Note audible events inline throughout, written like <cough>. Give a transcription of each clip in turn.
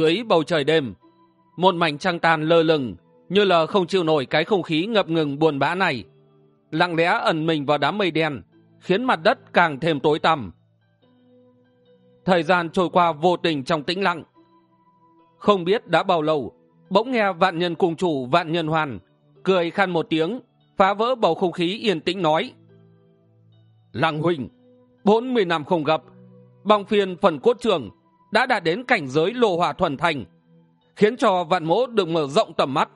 dưới bầu trời đêm. Một mảnh trăng tàn lơ lửng, như là không chịu nổi cái không khí ngập ngừng buồn bã này. Lặng lẽ ẩn mình vào đám mây đen, khiến mặt đất càng thêm tối tăm. Thời gian trôi qua vô tình trong tĩnh lặng. Không biết đã bao lâu, bỗng nghe vạn nhân cùng chủ, vạn nhân hoàn, cười khăn một tiếng, phá vỡ bầu không khí yên tĩnh nói. Lăng Huỳnh bốn mươi năm không gặp bằng phiền phần cốt trường đã đạt đến cảnh giới lô hòa thuần thành, khiến cho vạn mỗ được mở rộng tầm mắt.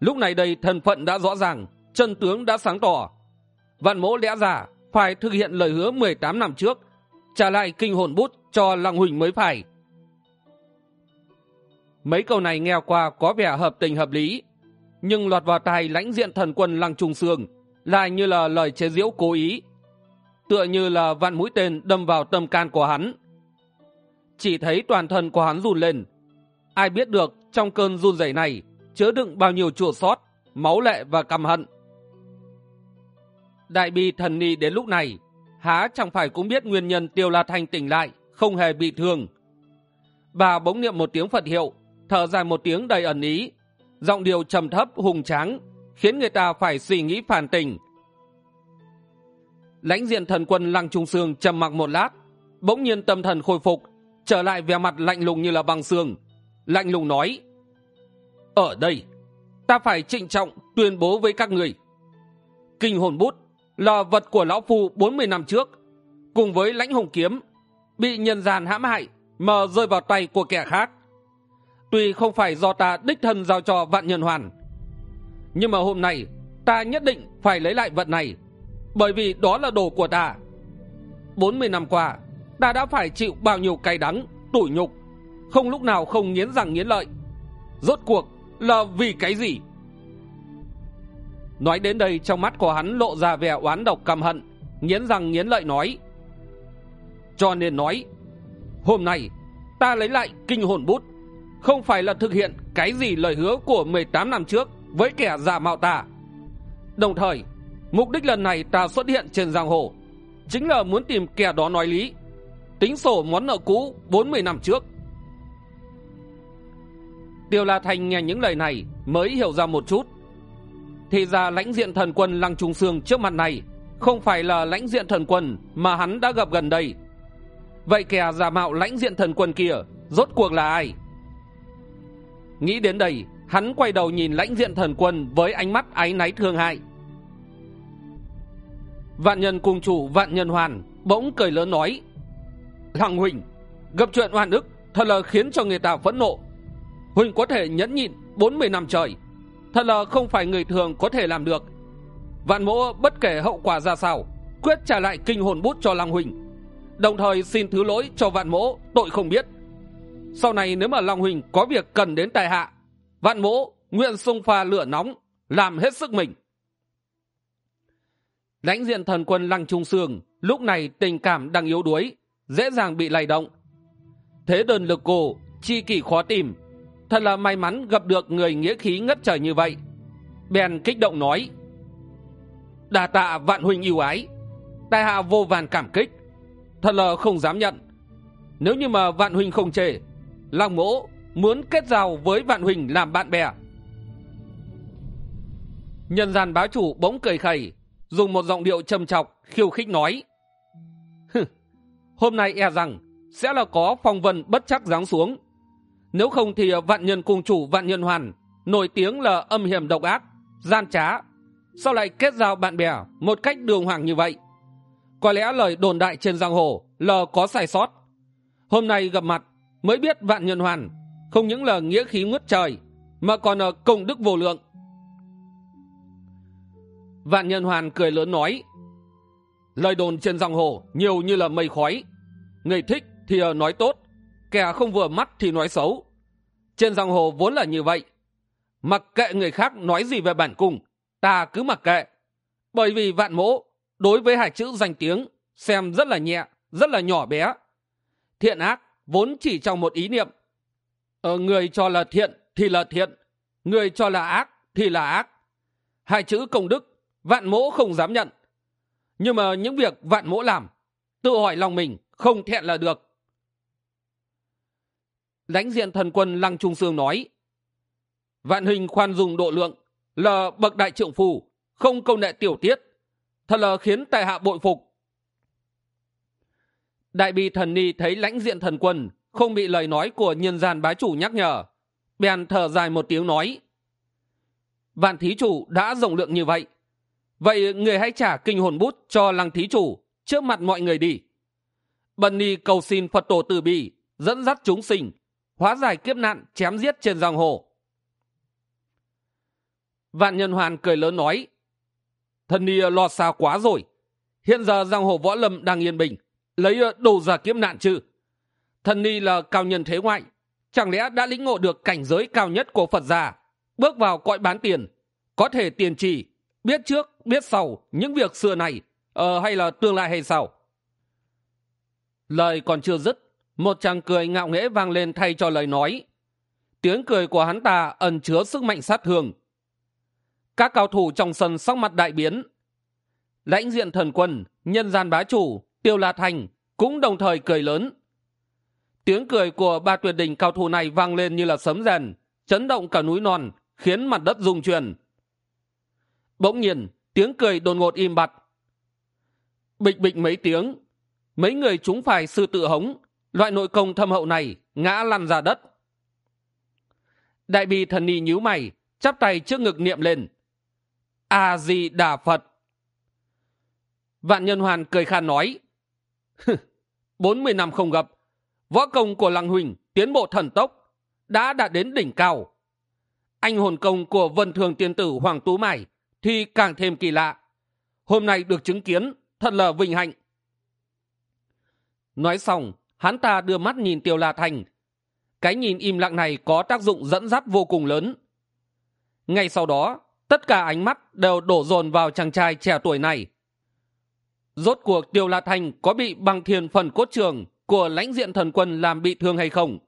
Lúc này đây thân phận đã rõ ràng, chân tướng đã sáng tỏ. Vạn mỗ lẽ ra phải thực hiện lời hứa mười tám năm trước, trả lại kinh hồn bút cho lăng huỳnh mới phải. Mấy câu này nghe qua có vẻ hợp tình hợp lý, nhưng lọt vào tai lãnh diện thần quân lăng trung sương lại như là lời chế giễu cố ý, tựa như là vạn mũi tên đâm vào tâm can của hắn chỉ thấy toàn thân của hắn run lên. Ai biết được trong cơn run rẩy này chứa đựng bao nhiêu chua sót, máu lệ và căm hận. Đại bi thần ni đến lúc này, há chẳng phải cũng biết nguyên nhân tiêu la thanh tỉnh lại, không hề bị thương. Bà bỗng niệm một tiếng phật hiệu, thở dài một tiếng đầy ẩn ý. Giọng điệu trầm thấp, hùng tráng, khiến người ta phải suy nghĩ phản tình. Lãnh diện thần quân lăng trung sương trầm mặc một lát, bỗng nhiên tâm thần khôi phục trở lại vẻ mặt lạnh lùng như là băng xương. Lạnh lùng nói, ở đây, ta phải trịnh trọng tuyên bố với các người. Kinh hồn bút là vật của lão phu bốn mươi năm trước, cùng với lãnh hồng kiếm, bị nhân gian hãm hại mà rơi vào tay của kẻ khác. Tuy không phải do ta đích thân giao cho vạn nhân hoàn, nhưng mà hôm nay ta nhất định phải lấy lại vật này, bởi vì đó là đồ của ta. Bốn mươi năm qua ta đã phải chịu bao nhiêu cay đắng, tủi nhục, không lúc nào không nghiến răng nghiến lợi. Rốt cuộc là vì cái gì? Nói đến đây trong mắt của hắn lộ ra vẻ oán độc căm hận, nghiến răng nghiến lợi nói. Cho nên nói, hôm nay ta lấy lại kinh hồn bút, không phải là thực hiện cái gì lời hứa của mười tám năm trước với kẻ giả mạo ta. Đồng thời, mục đích lần này ta xuất hiện trên giang hồ, chính là muốn tìm kẻ đó nói lý tính sổ món nợ cũ bốn mươi năm trước. Tiêu la thành nghe những lời này mới hiểu ra một chút. Thì ra lãnh diện thần quân lăng trung sương trước mặt này không phải là lãnh diện thần quân mà hắn đã gặp gần đây. Vậy kẻ giả mạo lãnh diện thần quân kia rốt cuộc là ai? Nghĩ đến đây, hắn quay đầu nhìn lãnh diện thần quân với ánh mắt áy náy thương hại. Vạn nhân cùng chủ vạn nhân hoàn bỗng cười lớn nói lăng huỳnh, gặp chuyện oan ức thật là khiến cho người ta phẫn nộ. Huỳnh có thể nhẫn nhịn bốn mươi năm trời, thật là không phải người thường có thể làm được. Vạn mỗ bất kể hậu quả ra sao, quyết trả lại kinh hồn bút cho lăng huỳnh, đồng thời xin thứ lỗi cho vạn mỗ tội không biết. Sau này nếu mà long huỳnh có việc cần đến tài hạ, vạn mỗ nguyện xung pha lửa nóng, làm hết sức mình. Lãnh diện thần quân lăng trung sương, lúc này tình cảm đang yếu đuối dễ dàng bị lay động. Thế đơn lực cổ, chi kỷ khó tìm. Thật là may mắn gặp được người nghĩa khí ngất trời như vậy. Bèn kích động nói đà tạ vạn huynh yêu ái. Đại hạ vô vàn cảm kích. Thật là không dám nhận. Nếu như mà vạn huynh không chê, lăng mỗ muốn kết giao với vạn huynh làm bạn bè. Nhân gian bá chủ bỗng cười khẩy, dùng một giọng điệu trầm chọc khiêu khích nói hôm nay e rằng sẽ là có phong vân bất chắc giáng xuống. Nếu không thì vạn nhân cung chủ vạn nhân hoàn, nổi tiếng là âm hiểm độc ác, gian trá. Sao lại kết giao bạn bè một cách đường hoàng như vậy? Có lẽ lời đồn đại trên giang hồ là có sai sót. Hôm nay gặp mặt mới biết vạn nhân hoàn không những là nghĩa khí ngút trời, mà còn là công đức vô lượng. Vạn nhân hoàn cười lớn nói, lời đồn trên giang hồ nhiều như là mây khói người thích thì ờ, nói tốt kẻ không vừa mắt thì nói xấu. Trên giang hồ vốn là như vậy. Mặc kệ người khác nói gì về bản cung ta cứ mặc kệ. Bởi vì vạn mỗ đối với hai chữ danh tiếng xem rất là nhẹ rất là nhỏ bé. Thiện ác vốn chỉ trong một ý niệm. Ờ, người cho là thiện thì là thiện người cho là ác thì là ác. Hai chữ công đức vạn mỗ không dám nhận. Nhưng mà những việc vạn mỗ làm tự hỏi lòng mình không thẹn là được. Lãnh diện thần quân lăng trung sương nói, vạn hình khoan dùng độ lượng là bậc đại trượng phù, không công nệ tiểu tiết, thật là khiến tại hạ bội phục. Đại bi thần ni thấy lãnh diện thần quân không bị lời nói của nhân gian bá chủ nhắc nhở, bèn thở dài một tiếng nói, vạn thí chủ đã rộng lượng như vậy vậy người hãy trả kinh hồn bút cho lăng thí chủ trước mặt mọi người đi bần ni cầu xin phật tổ từ bi dẫn dắt chúng sinh hóa giải kiếp nạn chém giết trên giang hồ. Vạn nhân hoàn cười lớn nói thần ni lo xa quá rồi. Hiện giờ giang hồ võ lâm đang yên bình. Lấy ờ, đồ giả kiếp nạn chứ. Thần ni là cao nhân thế ngoại. Chẳng lẽ đã lĩnh ngộ được cảnh giới cao nhất của phật già bước vào cõi bán tiền. Có thể tiền trì biết trước biết sau những việc xưa này ờ, hay là tương lai hay sao? Lời còn chưa dứt, một chàng cười ngạo nghễ vang lên thay cho lời nói. Tiếng cười của hắn ta ẩn chứa sức mạnh sát thương. Các cao thủ trong sân sắc mặt đại biến. Lãnh diện thần quân, nhân gian bá chủ, tiêu la thành cũng đồng thời cười lớn. Tiếng cười của ba tuyệt đỉnh cao thủ này vang lên như là sấm rèn, chấn động cả núi non, khiến mặt đất rung chuyển. Bỗng nhiên, tiếng cười đột ngột im bặt. Bịch bịch mấy tiếng mấy người chúng phải sư tự hống. Loại nội công thâm hậu này ngã lăn ra đất. Đại bi thần ni nhíu mày, chắp tay trước ngực niệm lên. A di đà phật. Vạn nhân hoàn cười khan nói bốn mươi năm không gặp, võ công của lăng huỳnh tiến bộ thần tốc, đã đạt đến đỉnh cao. Anh hồn công của vân thường tiên tử hoàng tú mải thì càng thêm kỳ lạ. Hôm nay được chứng kiến, thật là vinh hạnh nói xong, hắn ta đưa mắt nhìn tiêu la thành. Cái nhìn im lặng này có tác dụng dẫn dắt vô cùng lớn. Ngay sau đó, tất cả ánh mắt đều đổ dồn vào chàng trai trẻ tuổi này. Rốt cuộc tiêu la thành có bị bằng thiền phần cốt trường của lãnh diện thần quân làm bị thương hay không?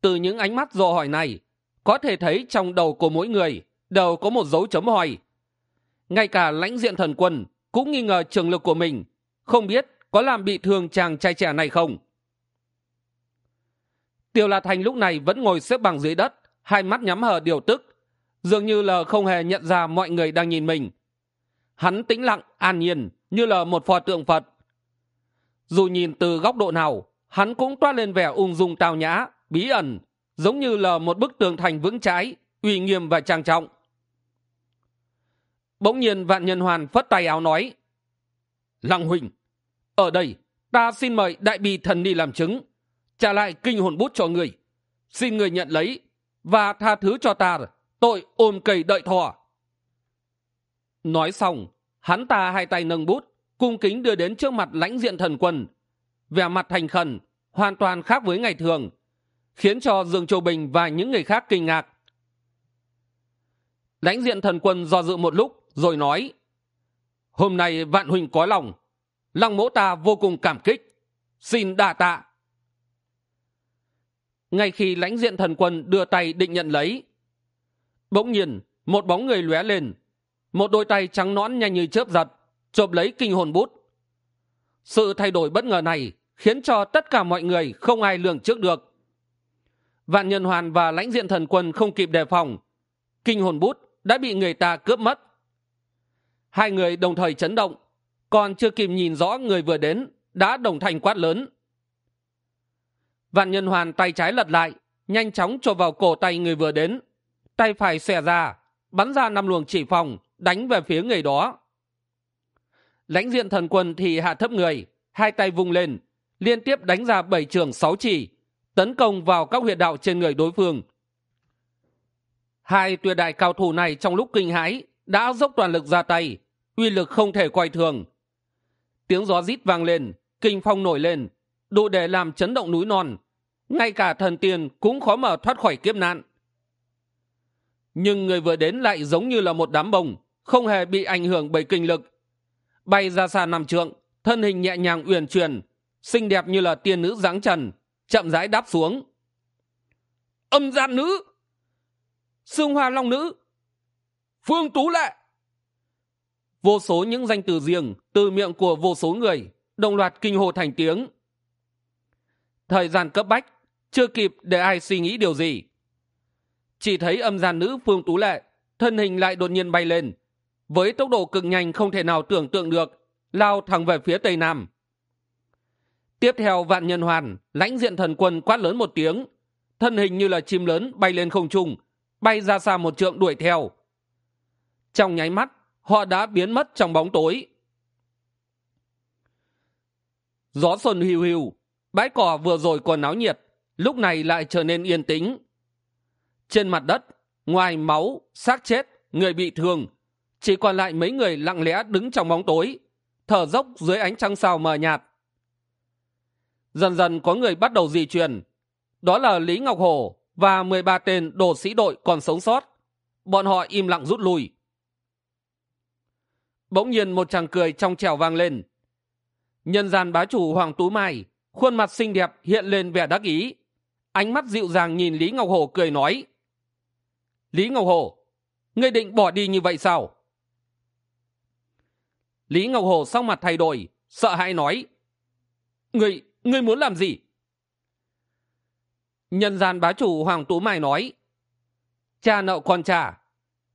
Từ những ánh mắt dò hỏi này, có thể thấy trong đầu của mỗi người đều có một dấu chấm hỏi. Ngay cả lãnh diện thần quân cũng nghi ngờ trường lực của mình, không biết có làm bị thương chàng trai trẻ này không? Tiêu la thành lúc này vẫn ngồi xếp bằng dưới đất, hai mắt nhắm hờ điều tức, dường như là không hề nhận ra mọi người đang nhìn mình. Hắn tĩnh lặng, an nhiên, như là một pho tượng phật. Dù nhìn từ góc độ nào, hắn cũng toát lên vẻ ung dung tào nhã, bí ẩn, giống như là một bức tường thành vững chãi, uy nghiêm và trang trọng. Bỗng nhiên vạn nhân hoàn phất tay áo nói, lăng huỳnh ở đây, ta xin mời đại bi thần ni làm chứng. Trả lại kinh hồn bút cho người. Xin người nhận lấy và tha thứ cho ta, tội ôm cây đợi thọ. Nói xong, hắn ta hai tay nâng bút, cung kính đưa đến trước mặt lãnh diện thần quân. Vẻ mặt thành khẩn, hoàn toàn khác với ngày thường, khiến cho dương châu bình và những người khác kinh ngạc. Lãnh diện thần quân do dự một lúc, rồi nói, hôm nay vạn huỳnh có lòng lăng mỗ ta vô cùng cảm kích. Xin đa tạ. Ngay khi lãnh diện thần quân đưa tay định nhận lấy, bỗng nhiên một bóng người lóe lên, một đôi tay trắng nõn nhanh như chớp giật, chộp lấy kinh hồn bút. Sự thay đổi bất ngờ này khiến cho tất cả mọi người không ai lường trước được. Vạn nhân hoàn và lãnh diện thần quân không kịp đề phòng, kinh hồn bút đã bị người ta cướp mất. Hai người đồng thời chấn động còn chưa kịp nhìn rõ người vừa đến, đã đồng thành quát lớn. Vạn nhân hoàn tay trái lật lại, nhanh chóng trộm vào cổ tay người vừa đến. Tay phải xòe ra, bắn ra năm luồng chỉ phòng, đánh về phía người đó. Lãnh diện thần quân thì hạ thấp người, hai tay vung lên, liên tiếp đánh ra bảy trường sáu chỉ, tấn công vào các huyệt đạo trên người đối phương. Hai tuyệt đại cao thủ này trong lúc kinh hãi, đã dốc toàn lực ra tay, uy lực không thể coi thường tiếng gió rít vang lên, kinh phong nổi lên, đủ để làm chấn động núi non, ngay cả thần tiên cũng khó mở thoát khỏi kiếp nạn. Nhưng người vừa đến lại giống như là một đám bông, không hề bị ảnh hưởng bởi kinh lực. Bay ra xa nằm trượng, thân hình nhẹ nhàng uyển chuyển, xinh đẹp như là tiên nữ dáng trần, chậm rãi đáp xuống. Âm gian nữ! Xương hoa long nữ! Phương tú lệ! Vô số những danh từ riêng từ miệng của vô số người, đồng loạt kinh hồ thành tiếng. Thời gian cấp bách, chưa kịp để ai suy nghĩ điều gì. Chỉ thấy âm gian nữ phương tú lệ, thân hình lại đột nhiên bay lên. Với tốc độ cực nhanh không thể nào tưởng tượng được, lao thẳng về phía tây nam. Tiếp theo vạn nhân hoàn, lãnh diện thần quân quát lớn một tiếng. Thân hình như là chim lớn bay lên không trung, bay ra xa một trượng đuổi theo. Trong nháy mắt họ đã biến mất trong bóng tối. Gió xuân hiu hiu, bãi cỏ vừa rồi còn náo nhiệt, lúc này lại trở nên yên tĩnh. Trên mặt đất, ngoài máu, xác chết, người bị thương, chỉ còn lại mấy người lặng lẽ đứng trong bóng tối, thở dốc dưới ánh trăng sao mờ nhạt. Dần dần có người bắt đầu di chuyển. Đó là lý ngọc hồ và mười ba tên đồ sĩ đội còn sống sót. Bọn họ im lặng rút lui bỗng nhiên một chàng cười trong trèo vang lên. Nhân gian bá chủ hoàng tú mai, khuôn mặt xinh đẹp hiện lên vẻ đắc ý. Ánh mắt dịu dàng nhìn lý ngọc hồ cười nói. Lý ngọc hồ, ngươi định bỏ đi như vậy sao? Lý ngọc hồ sau mặt thay đổi, sợ hãi nói. Ngươi ngươi muốn làm gì? Nhân gian bá chủ hoàng tú mai nói. Cha nợ con trả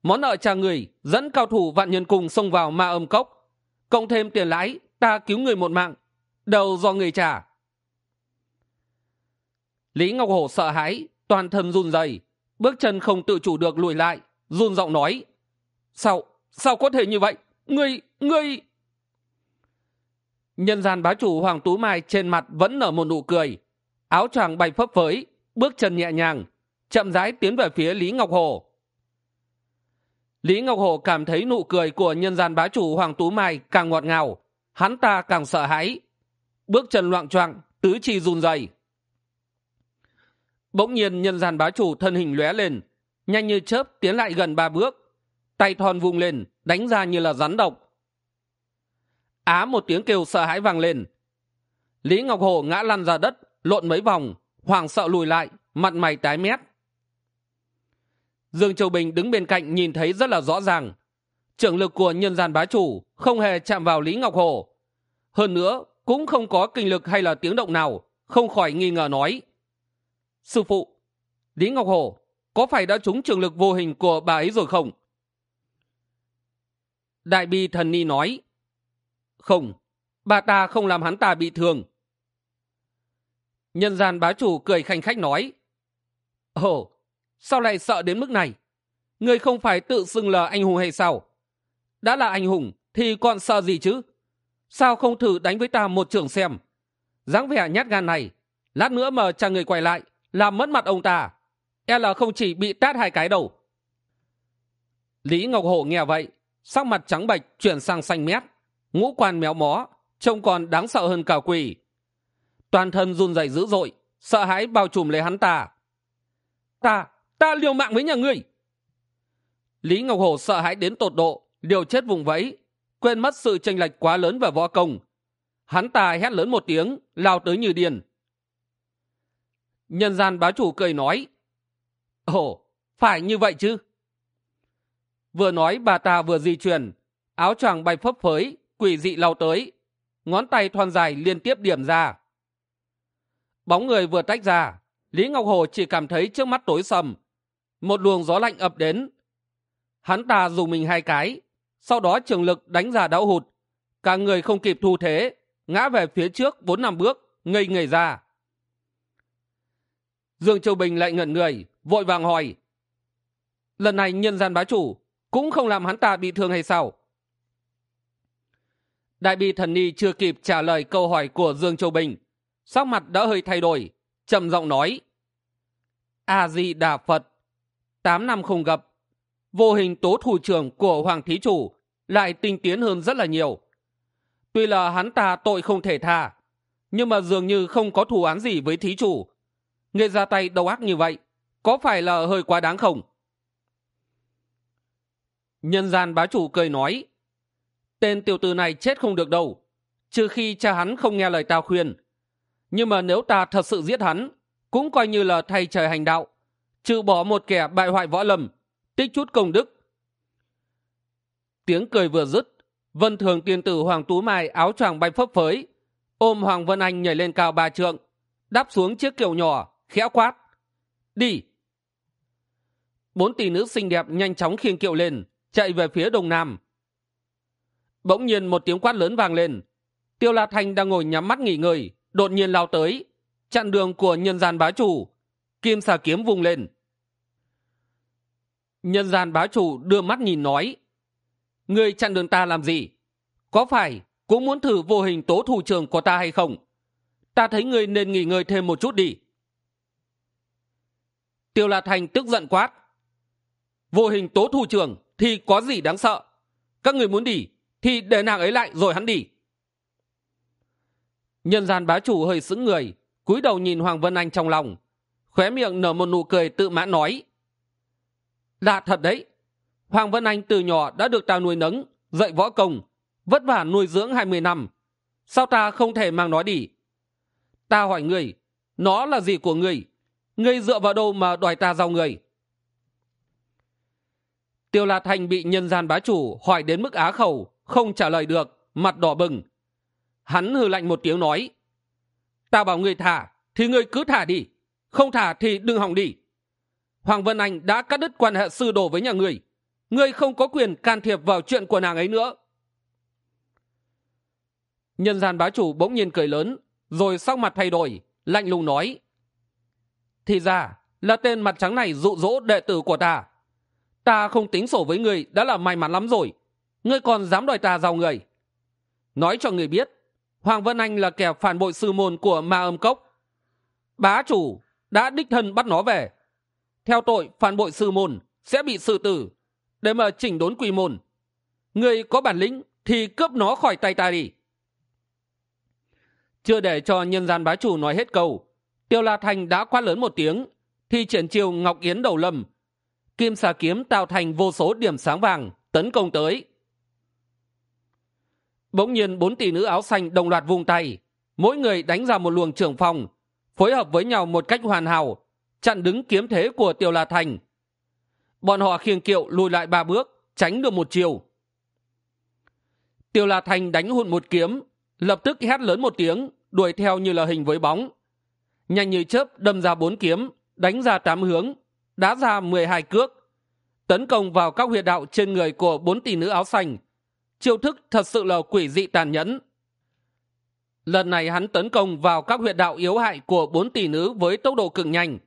món nợ cha người dẫn cao thủ vạn nhân cùng xông vào ma âm cốc. Cộng thêm tiền lãi, ta cứu người một mạng. Đầu do người trả. Lý ngọc hổ sợ hãi, toàn thân run rẩy, bước chân không tự chủ được lùi lại, run giọng nói, sao sao có thể như vậy? Ngươi ngươi! Nhân gian bá chủ hoàng tú mai trên mặt vẫn nở một nụ cười, áo choàng bay phấp phới, bước chân nhẹ nhàng, chậm rãi tiến về phía lý ngọc hồ lý ngọc Hổ cảm thấy nụ cười của nhân gian bá chủ hoàng tú mai càng ngọt ngào. Hắn ta càng sợ hãi. Bước chân loạng choạng, tứ chi run rẩy. Bỗng nhiên nhân gian bá chủ thân hình lóe lên, nhanh như chớp tiến lại gần ba bước, tay thon vung lên, đánh ra như là rắn độc. Á một tiếng kêu sợ hãi vang lên. Lý ngọc Hổ ngã lăn ra đất, lộn mấy vòng hoàng sợ lùi lại, mặt mày tái mét dương châu bình đứng bên cạnh nhìn thấy rất là rõ ràng. Trưởng lực của nhân gian bá chủ không hề chạm vào lý ngọc hồ. Hơn nữa, cũng không có kinh lực hay là tiếng động nào, không khỏi nghi ngờ nói. Sư phụ, lý ngọc hồ, có phải đã trúng trường lực vô hình của bà ấy rồi không? Đại bi thần ni nói. Không, bà ta không làm hắn ta bị thương. Nhân gian bá chủ cười khanh khách nói. Ồ sao lại sợ đến mức này? Người không phải tự xưng là anh hùng hay sao? Đã là anh hùng thì còn sợ gì chứ? Sao không thử đánh với ta một trưởng xem? Dáng vẻ nhát gan này, lát nữa mà chàng người quay lại, làm mất mặt ông ta. E là không chỉ bị tát hai cái đầu lý ngọc hổ nghe vậy, sắc mặt trắng bệch chuyển sang xanh mét, ngũ quan méo mó, trông còn đáng sợ hơn cả quỷ. Toàn thân run rẩy dữ dội, sợ hãi bao trùm lấy hắn ta. Ta ta liều mạng với nhà ngươi. Lý ngọc hổ sợ hãi đến tột độ, liều chết vùng vẫy, quên mất sự tranh lệch quá lớn về võ công. Hắn ta hét lớn một tiếng, lao tới như điên nhân gian bá chủ cười nói, ồ, phải như vậy chứ? Vừa nói, bà ta vừa di chuyển, áo choàng bay phấp phới, quỷ dị lao tới, ngón tay thon dài liên tiếp điểm ra. Bóng người vừa tách ra, lý ngọc hồ chỉ cảm thấy trước mắt tối sầm một luồng gió lạnh ập đến. Hắn ta dùng mình hai cái, sau đó trường lực đánh ra đau hụt. Cả người không kịp thu thế, ngã về phía trước bốn năm bước, ngây người ra. Dương châu bình lại ngẩn người, vội vàng hỏi, lần này nhân gian bá chủ cũng không làm hắn ta bị thương hay sao? Đại bi thần ni chưa kịp trả lời câu hỏi của dương châu bình, sắc mặt đã hơi thay đổi, trầm giọng nói, a di đà phật tám năm không gặp. Vô hình tố thủ trưởng của hoàng thí chủ lại tinh tiến hơn rất là nhiều. Tuy là hắn ta tội không thể tha, nhưng mà dường như không có thù án gì với thí chủ. Người ra tay đầu ác như vậy, có phải là hơi quá đáng không? Nhân gian bá chủ cười nói, tên tiểu tử này chết không được đâu, trừ khi cha hắn không nghe lời ta khuyên. Nhưng mà nếu ta thật sự giết hắn, cũng coi như là thay trời hành đạo trừ bỏ một kẻ bại hoại võ lâm, tích chút công đức. Tiếng cười vừa dứt, vân thường tiên tử hoàng tú mai áo choàng bay phấp phới, ôm hoàng vân anh nhảy lên cao ba trượng, đáp xuống chiếc kiệu nhỏ, khẽ quát, đi. Bốn tỷ nữ xinh đẹp nhanh chóng khiêng kiệu lên, chạy về phía đông nam. Bỗng nhiên một tiếng quát lớn vang lên, tiêu la thanh đang ngồi nhắm mắt nghỉ ngơi, đột nhiên lao tới, chặn đường của nhân gian bá chủ, kim xà kiếm vùng lên nhân gian bá chủ đưa mắt nhìn nói, người chặn đường ta làm gì? Có phải cũng muốn thử vô hình tố thủ trường của ta hay không? Ta thấy người nên nghỉ ngơi thêm một chút đi. Tiêu la thành tức giận quát, vô hình tố thủ trường thì có gì đáng sợ? Các người muốn đi thì để nàng ấy lại rồi hắn đi. Nhân gian bá chủ hơi sững người, cúi đầu nhìn hoàng vân anh trong lòng, khóe miệng nở một nụ cười tự mãn nói lạ thật đấy. Hoàng vân anh từ nhỏ đã được ta nuôi nấng, dạy võ công, vất vả nuôi dưỡng hai mươi năm. Sao ta không thể mang nó đi? Ta hỏi người nó là gì của người ngươi dựa vào đâu mà đòi ta giao người? Tiêu la thành bị nhân gian bá chủ hỏi đến mức á khẩu, không trả lời được, mặt đỏ bừng. Hắn hừ lạnh một tiếng nói, ta bảo người thả, thì người cứ thả đi, không thả thì đừng hỏng đi hoàng vân anh đã cắt đứt quan hệ sư đồ với nhà người người không có quyền can thiệp vào chuyện của nàng ấy nữa. Nhân gian bá chủ bỗng nhiên cười lớn, rồi sắc mặt thay đổi, lạnh lùng nói, thì ra là tên mặt trắng này dụ dỗ đệ tử của ta. Ta không tính sổ với người đã là may mắn lắm rồi. Ngươi còn dám đòi ta giàu người. Nói cho người biết, hoàng vân anh là kẻ phản bội sư môn của ma âm cốc. Bá chủ đã đích thân bắt nó về theo tội phản bội sư môn, sẽ bị xử tử. Để mà chỉnh đốn quy môn, người có bản lĩnh thì cướp nó khỏi tay ta đi. Chưa để cho nhân gian bá chủ nói hết câu, tiêu la thành đã quát lớn một tiếng thì triển chiều ngọc yến đầu lâm. Kim xà kiếm tạo thành vô số điểm sáng vàng, tấn công tới. Bỗng nhiên bốn tỷ nữ áo xanh đồng loạt vung tay, mỗi người đánh ra một luồng trưởng phòng, phối hợp với nhau một cách hoàn hảo chặn đứng kiếm thế của tiêu la thành. Bọn họ khiêng kiệu lùi lại ba bước, tránh được một chiều. Tiêu la thành đánh hụt một kiếm, lập tức hét lớn một tiếng, đuổi theo như là hình với bóng. Nhanh như chớp đâm ra bốn kiếm, đánh ra tám hướng, đá ra mười hai cước. Tấn công vào các huyệt đạo trên người của bốn tỷ nữ áo xanh. Chiêu thức thật sự là quỷ dị tàn nhẫn. Lần này hắn tấn công vào các huyệt đạo yếu hại của bốn tỷ nữ với tốc độ cực nhanh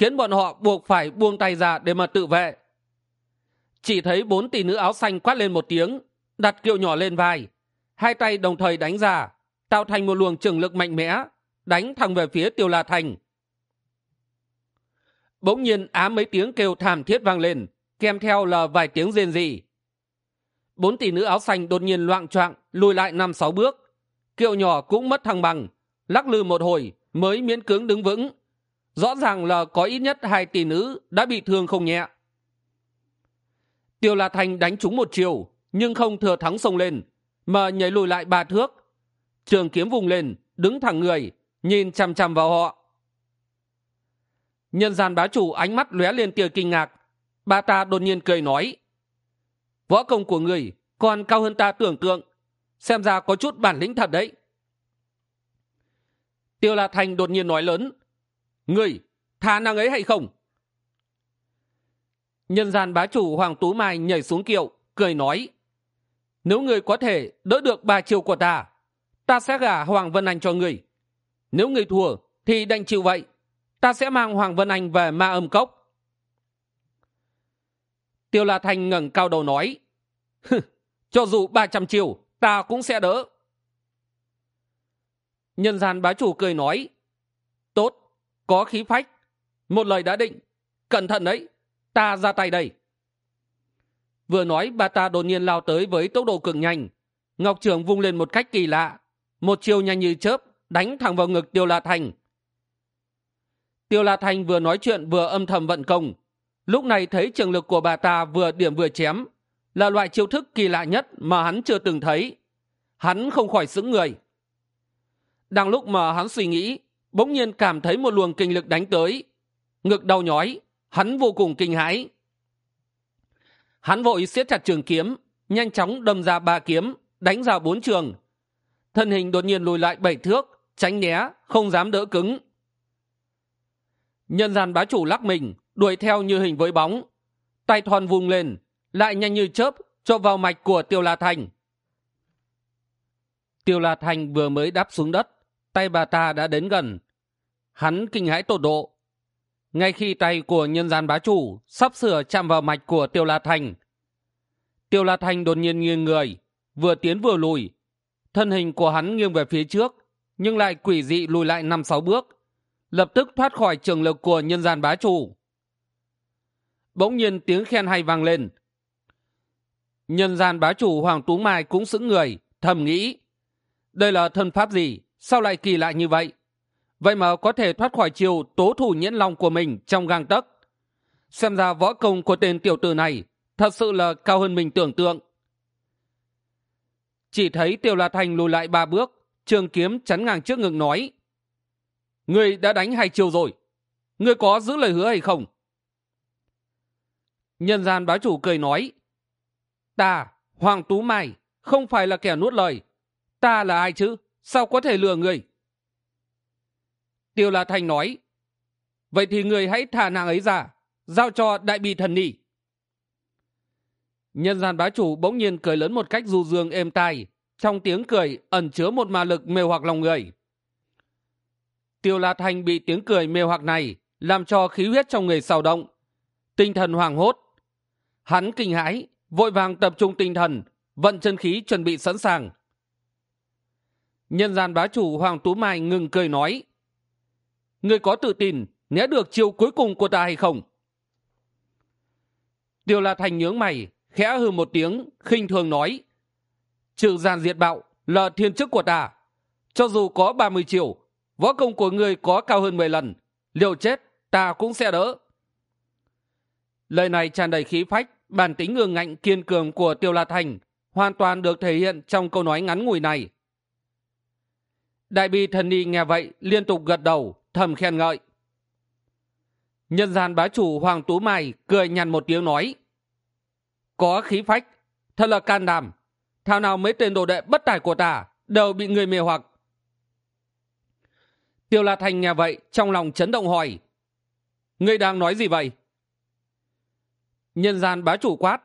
khiến bọn họ buộc phải buông tay ra để mà tự vệ. Chỉ thấy bốn tỷ nữ áo xanh quát lên một tiếng, đặt kiệu nhỏ lên vai. Hai tay đồng thời đánh ra, tạo thành một luồng trường lực mạnh mẽ, đánh thẳng về phía tiêu la thành. Bỗng nhiên, á mấy tiếng kêu thảm thiết vang lên, kèm theo là vài tiếng rên rỉ. Bốn tỷ nữ áo xanh đột nhiên loạng choạng, lùi lại năm sáu bước. Kiệu nhỏ cũng mất thăng bằng, lắc lư một hồi mới miễn cưỡng đứng vững rõ ràng là có ít nhất hai tỷ nữ đã bị thương không nhẹ. Tiêu la thành đánh trúng một chiều, nhưng không thừa thắng xông lên, mà nhảy lùi lại ba thước. Trường kiếm vùng lên, đứng thẳng người, nhìn chằm chằm vào họ. Nhân gian bá chủ ánh mắt lóe lên tia kinh ngạc. Bà ta đột nhiên cười nói, võ công của người còn cao hơn ta tưởng tượng, xem ra có chút bản lĩnh thật đấy. Tiêu la thành đột nhiên nói lớn người thả nàng ấy hay không? Nhân gian bá chủ hoàng tú mai nhảy xuống kiệu, cười nói, nếu người có thể đỡ được ba chiều của ta ta sẽ gả hoàng vân anh cho người nếu người thua thì đành chịu vậy, ta sẽ mang hoàng vân anh về ma âm cốc. Tiêu la thanh ngẩng cao đầu nói cho dù ba trăm chiều ta cũng sẽ đỡ. Nhân gian bá chủ cười nói, tốt có khí phách. Một lời đã định. Cẩn thận đấy. Ta ra tay đây. Vừa nói, bà ta đột nhiên lao tới với tốc độ cực nhanh. Ngọc trường vung lên một cách kỳ lạ. Một chiều nhanh như chớp, đánh thẳng vào ngực tiêu la thành. Tiêu la thành vừa nói chuyện vừa âm thầm vận công. Lúc này thấy trường lực của bà ta vừa điểm vừa chém, là loại chiêu thức kỳ lạ nhất mà hắn chưa từng thấy. Hắn không khỏi sững người. Đang lúc mà hắn suy nghĩ bỗng nhiên cảm thấy một luồng kinh lực đánh tới. Ngực đau nhói, hắn vô cùng kinh hãi. Hắn vội siết chặt trường kiếm, nhanh chóng đâm ra ba kiếm, đánh ra bốn trường. Thân hình đột nhiên lùi lại bảy thước, tránh né, không dám đỡ cứng. Nhân gian bá chủ lắc mình, đuổi theo như hình với bóng. Tay thon vung lên, lại nhanh như chớp, cho vào mạch của tiêu la thành. Tiêu la thành vừa mới đáp xuống đất tay bà ta đã đến gần. Hắn kinh hãi tột độ. Ngay khi tay của nhân gian bá chủ sắp sửa chạm vào mạch của tiêu la thành, tiêu la thành đột nhiên nghiêng người, vừa tiến vừa lùi. Thân hình của hắn nghiêng về phía trước, nhưng lại quỷ dị lùi lại năm sáu bước, lập tức thoát khỏi trường lực của nhân gian bá chủ. Bỗng nhiên tiếng khen hay vang lên. Nhân gian bá chủ hoàng tú mai cũng sững người, thầm nghĩ, đây là thân pháp gì? Sao lại kỳ lạ như vậy? Vậy mà có thể thoát khỏi chiều tố thủ nhẫn lòng của mình trong gang tấc. Xem ra võ công của tên tiểu tử này thật sự là cao hơn mình tưởng tượng. Chỉ thấy tiêu la thành lùi lại ba bước, trường kiếm chắn ngang trước ngực nói, ngươi đã đánh hai chiều rồi. Ngươi có giữ lời hứa hay không? Nhân gian bá chủ cười nói, ta, hoàng tú mai, không phải là kẻ nuốt lời. Ta là ai chứ? Sao có thể lừa người? Tiêu la thành nói, vậy thì người hãy thả nàng ấy ra, giao cho đại bì thần nỉ nhân gian bá chủ bỗng nhiên cười lớn một cách du dương êm tai, trong tiếng cười ẩn chứa một ma lực mê hoặc lòng người. Tiêu la thành bị tiếng cười mê hoặc này làm cho khí huyết trong người xào động, tinh thần hoảng hốt. Hắn kinh hãi, vội vàng tập trung tinh thần, vận chân khí chuẩn bị sẵn sàng nhân gian bá chủ hoàng tú mai ngừng cười nói, người có tự tin né được chiêu cuối cùng của ta hay không? Tiêu la thành nhướng mày, khẽ hư một tiếng, khinh thường nói, trừ gian diệt bạo là thiên chức của ta. Cho dù có ba mươi triệu võ công của ngươi có cao hơn mười lần, liều chết ta cũng sẽ đỡ. Lời này tràn đầy khí phách, bản tính ngương ngạnh kiên cường của tiêu la thành hoàn toàn được thể hiện trong câu nói ngắn ngủi này đại bi thần ni nghe vậy, liên tục gật đầu, thầm khen ngợi. Nhân gian bá chủ hoàng tú mai cười nhằn một tiếng nói, có khí phách, thật là can đảm. Thao nào mấy tên đồ đệ bất tài của ta đều bị người mê hoặc. Tiêu la thành nghe vậy, trong lòng chấn động hỏi, ngươi đang nói gì vậy? Nhân gian bá chủ quát,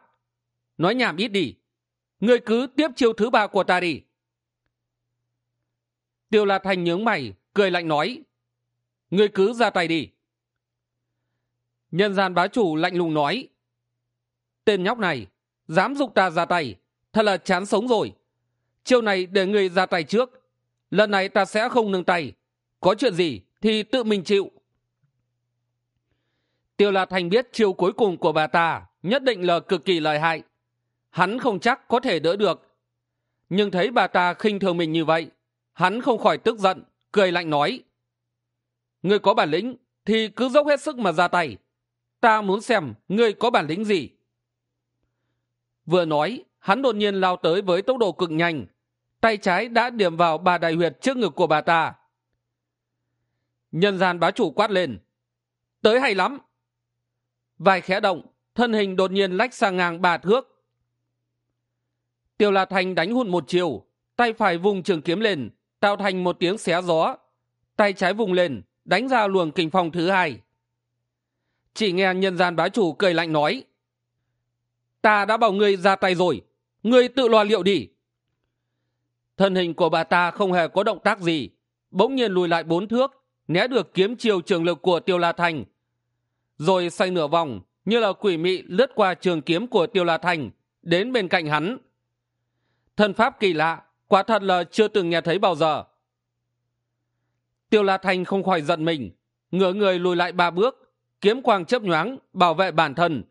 nói nhảm ít đi. Ngươi cứ tiếp chiêu thứ ba của ta đi tiêu la thành nhướng mày, cười lạnh nói, ngươi cứ ra tay đi. Nhân gian bá chủ lạnh lùng nói, tên nhóc này, dám dục ta ra tay, thật là chán sống rồi. Chiêu này để ngươi ra tay trước, lần này ta sẽ không nương tay. Có chuyện gì thì tự mình chịu. Tiêu la thành biết chiêu cuối cùng của bà ta nhất định là cực kỳ lợi hại. Hắn không chắc có thể đỡ được. Nhưng thấy bà ta khinh thường mình như vậy hắn không khỏi tức giận, cười lạnh nói, ngươi có bản lĩnh thì cứ dốc hết sức mà ra tay. Ta muốn xem ngươi có bản lĩnh gì. Vừa nói, hắn đột nhiên lao tới với tốc độ cực nhanh. Tay trái đã điểm vào bà đại huyệt trước ngực của bà ta. Nhân gian bá chủ quát lên, tới hay lắm. Vài khẽ động, thân hình đột nhiên lách sang ngang ba thước. Tiêu la thành đánh hụt một chiều, tay phải vùng trường kiếm lên tạo thành một tiếng xé gió, tay trái vùng lên, đánh ra luồng kinh phong thứ hai. Chỉ nghe nhân gian bá chủ cười lạnh nói, ta đã bảo ngươi ra tay rồi, ngươi tự lo liệu đi. Thân hình của bà ta không hề có động tác gì, bỗng nhiên lùi lại bốn thước, né được kiếm chiều trường lực của tiêu la thành. Rồi xoay nửa vòng, như là quỷ mị lướt qua trường kiếm của tiêu la thành, đến bên cạnh hắn. Thân pháp kỳ lạ quả thật là chưa từng nghe thấy bao giờ. Tiêu la Thanh không khỏi giận mình, ngửa người lùi lại ba bước, kiếm quang chớp nhoáng, bảo vệ bản thân.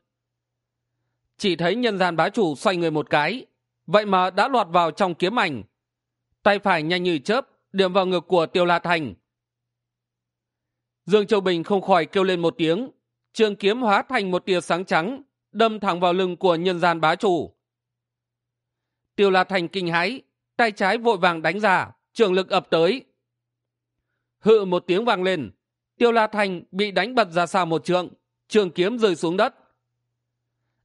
Chỉ thấy nhân gian bá chủ xoay người một cái, vậy mà đã lọt vào trong kiếm ảnh. Tay phải nhanh như chớp, điểm vào ngực của tiêu la thành dương châu bình không khỏi kêu lên một tiếng, trường kiếm hóa thành một tia sáng trắng, đâm thẳng vào lưng của nhân gian bá chủ. Tiêu la thành kinh hãi tay trái vội vàng đánh ra, trường lực ập tới. Hự một tiếng vang lên, tiêu la thành bị đánh bật ra xa một trượng, trường kiếm rơi xuống đất.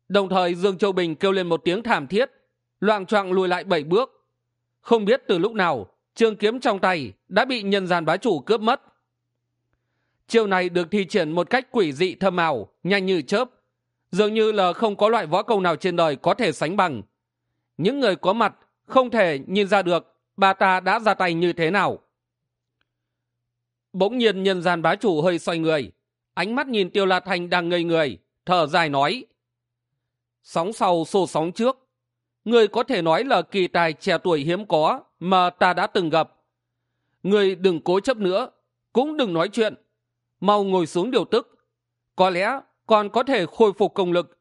Đồng thời dương châu bình kêu lên một tiếng thảm thiết, loạng choạng lùi lại bảy bước. Không biết từ lúc nào, trường kiếm trong tay đã bị nhân gian bá chủ cướp mất. Chiêu này được thi triển một cách quỷ dị thâm ảo, nhanh như chớp, dường như là không có loại võ công nào trên đời có thể sánh bằng. Những người có mặt không thể nhìn ra được bà ta đã ra tay như thế nào. Bỗng nhiên nhân gian bá chủ hơi xoay người, ánh mắt nhìn tiêu la thành đang ngây người, thở dài nói, sóng sau xô sóng trước người có thể nói là kỳ tài trẻ tuổi hiếm có mà ta đã từng gặp. Người đừng cố chấp nữa, cũng đừng nói chuyện, mau ngồi xuống điều tức. Có lẽ còn có thể khôi phục công lực,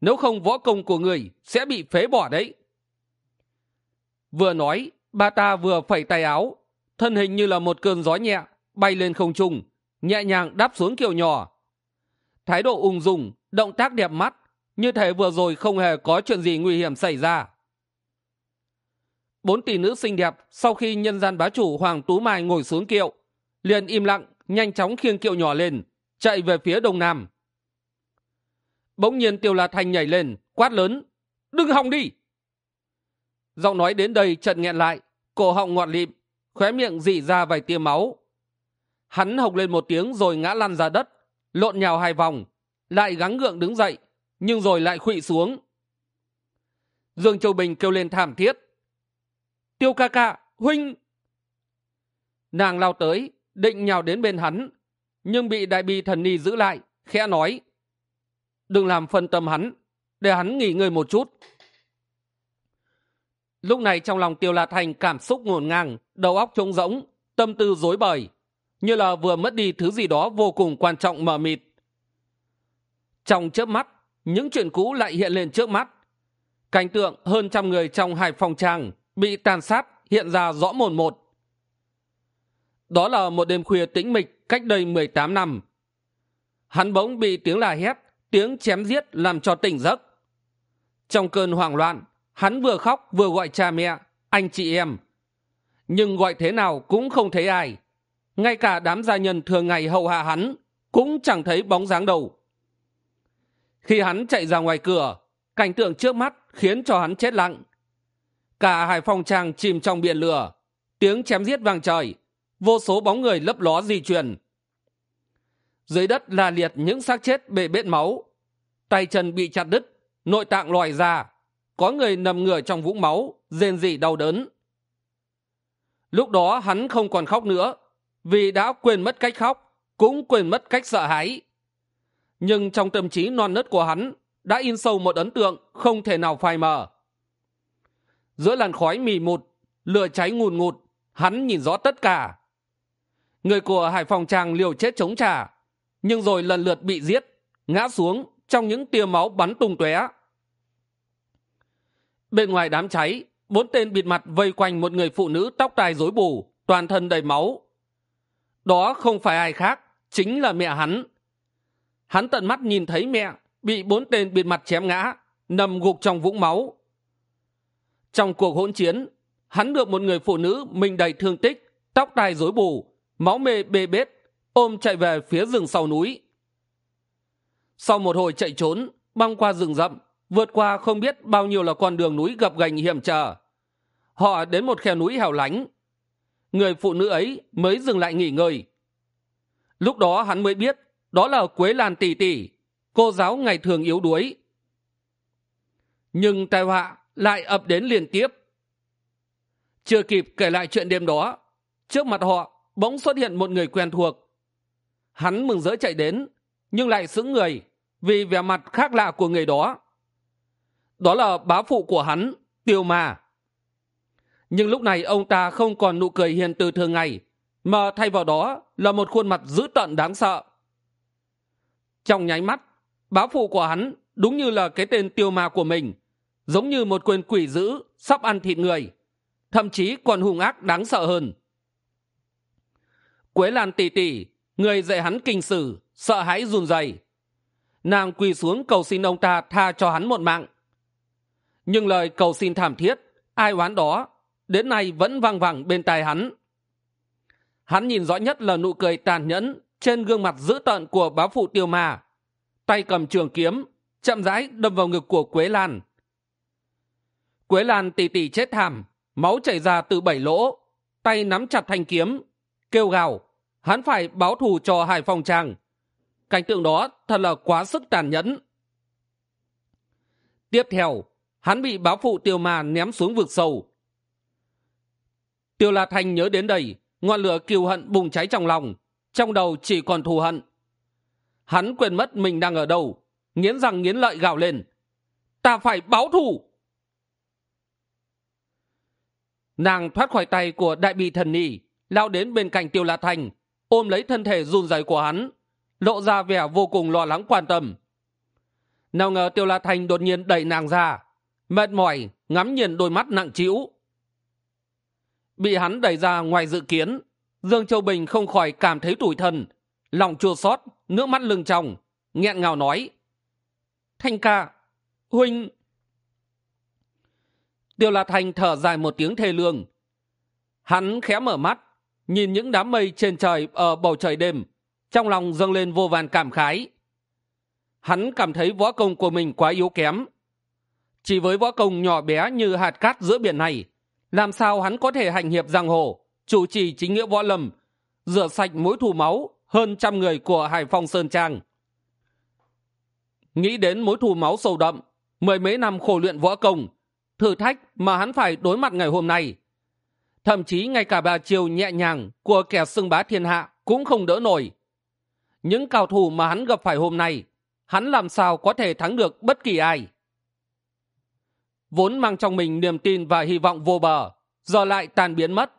nếu không võ công của người sẽ bị phế bỏ đấy vừa nói, bà ta vừa phẩy tay áo, thân hình như là một cơn gió nhẹ, bay lên không trung, nhẹ nhàng đáp xuống kiều nhỏ. Thái độ ung dung, động tác đẹp mắt, như thể vừa rồi không hề có chuyện gì nguy hiểm xảy ra. Bốn tỷ nữ xinh đẹp sau khi nhân gian bá chủ hoàng tú mai ngồi xuống kiệu, liền im lặng, nhanh chóng khiêng kiệu nhỏ lên, chạy về phía đông nam. Bỗng nhiên tiêu la thanh nhảy lên, quát lớn, đừng hòng đi! Giọng nói đến đây trận nghẹn lại, cổ họng ngọt lịm, khóe miệng dỉ ra vài tia máu. Hắn hộc lên một tiếng rồi ngã lăn ra đất, lộn nhào hai vòng, lại gắng gượng đứng dậy, nhưng rồi lại khuỵu xuống. Dương châu bình kêu lên thảm thiết. Tiêu ca ca, huynh! Nàng lao tới, định nhào đến bên hắn, nhưng bị đại bi thần ni giữ lại, khẽ nói. Đừng làm phân tâm hắn, để hắn nghỉ ngơi một chút lúc này trong lòng tiêu la thành cảm xúc ngổn ngang, đầu óc trống rỗng, tâm tư rối bời, như là vừa mất đi thứ gì đó vô cùng quan trọng mờ mịt. Trong chớp mắt, những chuyện cũ lại hiện lên trước mắt. Cảnh tượng hơn trăm người trong hải phòng trang bị tàn sát hiện ra rõ mồn một. Đó là một đêm khuya tĩnh mịch cách đây mười tám năm. Hắn bỗng bị tiếng la hét, tiếng chém giết làm cho tỉnh giấc. Trong cơn hoảng loạn hắn vừa khóc vừa gọi cha mẹ, anh chị em. Nhưng gọi thế nào cũng không thấy ai. Ngay cả đám gia nhân thường ngày hầu hạ hắn cũng chẳng thấy bóng dáng đâu. Khi hắn chạy ra ngoài cửa, cảnh tượng trước mắt khiến cho hắn chết lặng. Cả hải phòng trang chìm trong biển lửa, tiếng chém giết vang trời, vô số bóng người lấp ló di chuyển. Dưới đất là liệt những xác chết bể bết máu, tay chân bị chặt đứt, nội tạng lòi ra có người nằm ngửa trong vũng máu, rên rỉ đau đớn. Lúc đó hắn không còn khóc nữa, vì đã quên mất cách khóc, cũng quên mất cách sợ hãi. Nhưng trong tâm trí non nớt của hắn, đã in sâu một ấn tượng không thể nào phai mờ. Giữa làn khói mì mụt, lửa cháy ngùn ngụt, hắn nhìn rõ tất cả. Người của hải phòng tràng liều chết chống trả, nhưng rồi lần lượt bị giết, ngã xuống trong những tia máu bắn tung tóe bên ngoài đám cháy, bốn tên bịt mặt vây quanh một người phụ nữ tóc tai rối bù, toàn thân đầy máu. Đó không phải ai khác, chính là mẹ hắn. Hắn tận mắt nhìn thấy mẹ bị bốn tên bịt mặt chém ngã, nằm gục trong vũng máu. Trong cuộc hỗn chiến, hắn được một người phụ nữ mình đầy thương tích, tóc tai rối bù, máu mê bê bết, ôm chạy về phía rừng sau núi. Sau một hồi chạy trốn, băng qua rừng rậm vượt qua không biết bao nhiêu là con đường núi gập ghềnh hiểm trở. Họ đến một khe núi hẻo lánh. Người phụ nữ ấy mới dừng lại nghỉ ngơi. Lúc đó hắn mới biết đó là quế lan tỷ tỷ cô giáo ngày thường yếu đuối. Nhưng tai họa lại ập đến liên tiếp. Chưa kịp kể lại chuyện đêm đó, trước mặt họ bỗng xuất hiện một người quen thuộc. Hắn mừng rỡ chạy đến, nhưng lại sững người vì vẻ mặt khác lạ của người đó đó là bá phụ của hắn, tiêu ma. Nhưng lúc này ông ta không còn nụ cười hiền từ thường ngày, mà thay vào đó là một khuôn mặt dữ tợn đáng sợ. Trong nháy mắt, bá phụ của hắn đúng như là cái tên tiêu ma của mình, giống như một quyền quỷ dữ sắp ăn thịt người, thậm chí còn hung ác đáng sợ hơn. Quế lan tỉ tỉ người dạy hắn kinh sử, sợ hãi run rẩy. Nàng quỳ xuống cầu xin ông ta tha cho hắn một mạng nhưng lời cầu xin thảm thiết, ai oán đó, đến nay vẫn vang vẳng bên tai hắn. Hắn nhìn rõ nhất là nụ cười tàn nhẫn trên gương mặt dữ tợn của bá phụ tiêu ma. Tay cầm trường kiếm, chậm rãi đâm vào ngực của quế lan. Quế lan tỉ tỉ chết thảm, máu chảy ra từ bảy lỗ, tay nắm chặt thanh kiếm, kêu gào, hắn phải báo thù cho hải phòng trang cảnh tượng đó thật là quá sức tàn nhẫn. Tiếp theo hắn bị báo phụ tiêu ma ném xuống vực sâu. Tiêu la thanh nhớ đến đây, ngọn lửa kiêu hận bùng cháy trong lòng, trong đầu chỉ còn thù hận. Hắn quên mất mình đang ở đâu, nghiến răng nghiến lợi gào lên. Ta phải báo thù! Nàng thoát khỏi tay của đại bị thần nỉ lao đến bên cạnh tiêu la thanh, ôm lấy thân thể run rẩy của hắn, lộ ra vẻ vô cùng lo lắng quan tâm. Nào ngờ tiêu la thanh đột nhiên đẩy nàng ra mệt mỏi, ngắm nhìn đôi mắt nặng trĩu. Bị hắn đẩy ra ngoài dự kiến, dương châu bình không khỏi cảm thấy tủi thân, lòng chua xót, nước mắt lưng tròng, nghẹn ngào nói. Thanh ca, huynh. Tiêu la thanh thở dài một tiếng thê lương. Hắn khẽ mở mắt, nhìn những đám mây trên trời ở bầu trời đêm, trong lòng dâng lên vô vàn cảm khái. Hắn cảm thấy võ công của mình quá yếu kém chỉ với võ công nhỏ bé như hạt cát giữa biển này, làm sao hắn có thể hành hiệp giang hồ, chủ trì chính nghĩa võ lâm, rửa sạch mối thù máu hơn trăm người của hải phong sơn trang? Nghĩ đến mối thù máu sâu đậm, mười mấy năm khổ luyện võ công, thử thách mà hắn phải đối mặt ngày hôm nay, thậm chí ngay cả bà chiều nhẹ nhàng của kẻ xưng bá thiên hạ cũng không đỡ nổi. Những cao thủ mà hắn gặp phải hôm nay, hắn làm sao có thể thắng được bất kỳ ai? Vốn mang trong mình niềm tin và hy vọng vô bờ, giờ lại tan biến mất.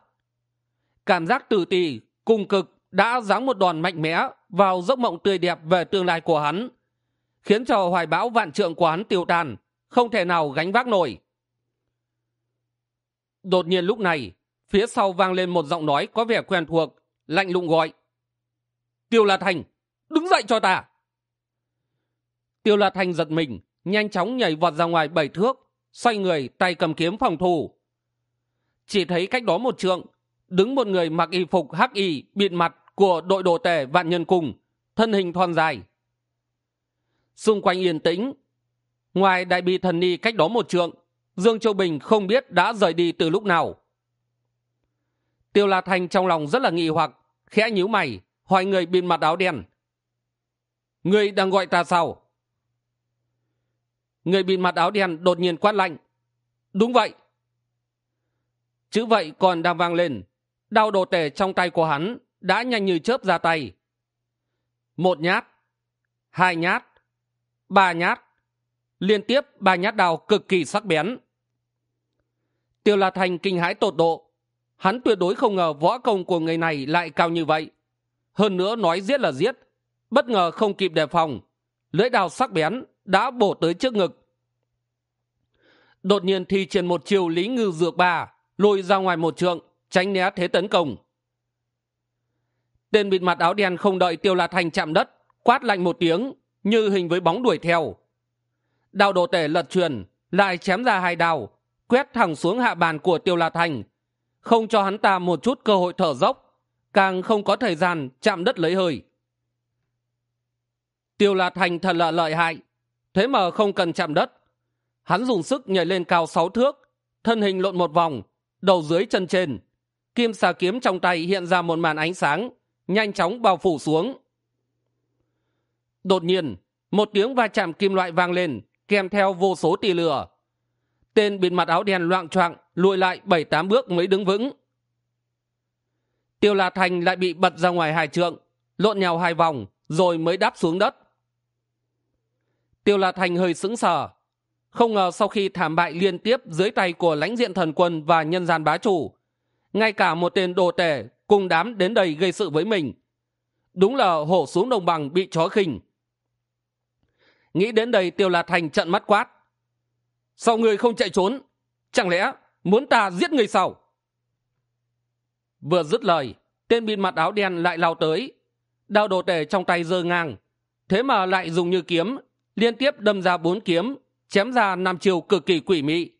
Cảm giác tự ti cùng cực đã giáng một đòn mạnh mẽ vào giấc mộng tươi đẹp về tương lai của hắn, khiến cho hoài bão vạn trượng của hắn tiêu tan, không thể nào gánh vác nổi. Đột nhiên lúc này, phía sau vang lên một giọng nói có vẻ quen thuộc, lạnh lùng gọi. Tiêu la thành đứng dậy cho ta. Tiêu la thành giật mình, nhanh chóng nhảy vọt ra ngoài bảy thước xoay người tay cầm kiếm phòng thủ. Chỉ thấy cách đó một trượng, đứng một người mặc y phục hắc y bịt mặt của đội đồ tể vạn nhân cùng, thân hình thon dài. Xung quanh yên tĩnh, ngoài đại bi thần ni cách đó một trượng, dương châu bình không biết đã rời đi từ lúc nào. Tiêu la thanh trong lòng rất là nghi hoặc, khẽ nhíu mày, hỏi người bịt mặt áo đen. Người đang gọi ta sao? Người bịt mặt áo đen đột nhiên quát lạnh. Đúng vậy. Chữ vậy còn đang vang lên. Đao đồ tể trong tay của hắn đã nhanh như chớp ra tay. Một nhát, hai nhát, ba nhát, liên tiếp ba nhát đao cực kỳ sắc bén. Tiêu la thành kinh hãi tột độ. Hắn tuyệt đối không ngờ võ công của người này lại cao như vậy. Hơn nữa nói giết là giết, bất ngờ không kịp đề phòng. Lưỡi đao sắc bén đã bổ tới trước ngực. Đột nhiên thi triển một chiều lý ngư dược bà lùi ra ngoài một trượng, tránh né thế tấn công. Tên bịt mặt áo đen không đợi tiêu la thành chạm đất, quát lạnh một tiếng, như hình với bóng đuổi theo. Đào đồ tể lật truyền, lại chém ra hai đào quét thẳng xuống hạ bàn của tiêu la thành không cho hắn ta một chút cơ hội thở dốc, càng không có thời gian chạm đất lấy hơi. Tiêu la thành thật là lợi hại thế mà không cần chạm đất. Hắn dùng sức nhảy lên cao sáu thước, thân hình lộn một vòng, đầu dưới chân trên. Kim xà kiếm trong tay hiện ra một màn ánh sáng, nhanh chóng bao phủ xuống. Đột nhiên, một tiếng va chạm kim loại vang lên, kèm theo vô số tia lửa. Tên bịt mặt áo đen loạng choạng lùi lại bảy tám bước mới đứng vững. Tiêu la thành lại bị bật ra ngoài hai trượng, lộn nhào hai vòng, rồi mới đáp xuống đất tiêu la thành hơi sững sờ. Không ngờ sau khi thảm bại liên tiếp dưới tay của lãnh diện thần quân và nhân gian bá chủ, ngay cả một tên đồ tể cùng đám đến đây gây sự với mình. Đúng là hổ xuống đồng bằng bị chó khinh. Nghĩ đến đây tiêu la thành trận mắt quát. Sao người không chạy trốn? Chẳng lẽ muốn ta giết người sao? Vừa dứt lời, tên bịt mặt áo đen lại lao tới. Đao đồ tể trong tay giơ ngang, thế mà lại dùng như kiếm liên tiếp đâm ra bốn kiếm, chém ra năm chiều cực kỳ quỷ mị.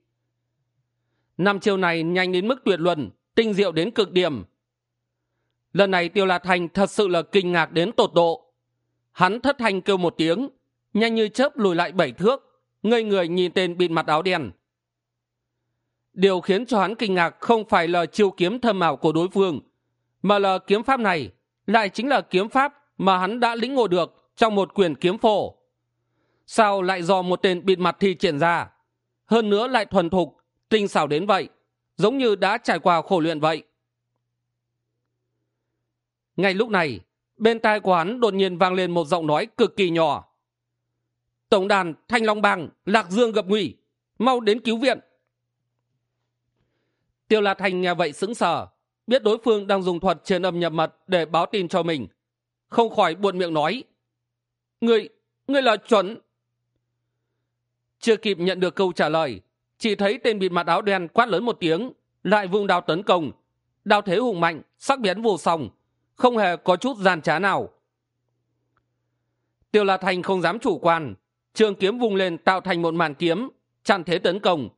Năm chiều này nhanh đến mức tuyệt luân, tinh diệu đến cực điểm. Lần này tiêu la thành thật sự là kinh ngạc đến tột độ. Hắn thất thanh kêu một tiếng, nhanh như chớp lùi lại bảy thước, ngây người nhìn tên bịt mặt áo đen. Điều khiến cho hắn kinh ngạc không phải là chiêu kiếm thâm ảo của đối phương, mà là kiếm pháp này lại chính là kiếm pháp mà hắn đã lĩnh ngộ được trong một quyển kiếm phổ sao lại do một tên bịt mặt thi triển ra? Hơn nữa lại thuần thục, tinh xảo đến vậy, giống như đã trải qua khổ luyện vậy. Ngay lúc này, bên tai của hắn đột nhiên vang lên một giọng nói cực kỳ nhỏ. Tổng đàn thanh long bang, lạc dương gặp nguy, mau đến cứu viện. Tiêu la thành nghe vậy sững sờ, biết đối phương đang dùng thuật truyền âm nhập mật để báo tin cho mình. Không khỏi buồn miệng nói người người là chuẩn chưa kịp nhận được câu trả lời chỉ thấy tên bịt mặt áo đen quát lớn một tiếng, lại vung đao tấn công. Đao thế hùng mạnh, sắc bén vô song, không hề có chút gian trá nào. Tiêu la thành không dám chủ quan, trường kiếm vung lên tạo thành một màn kiếm, chặn thế tấn công.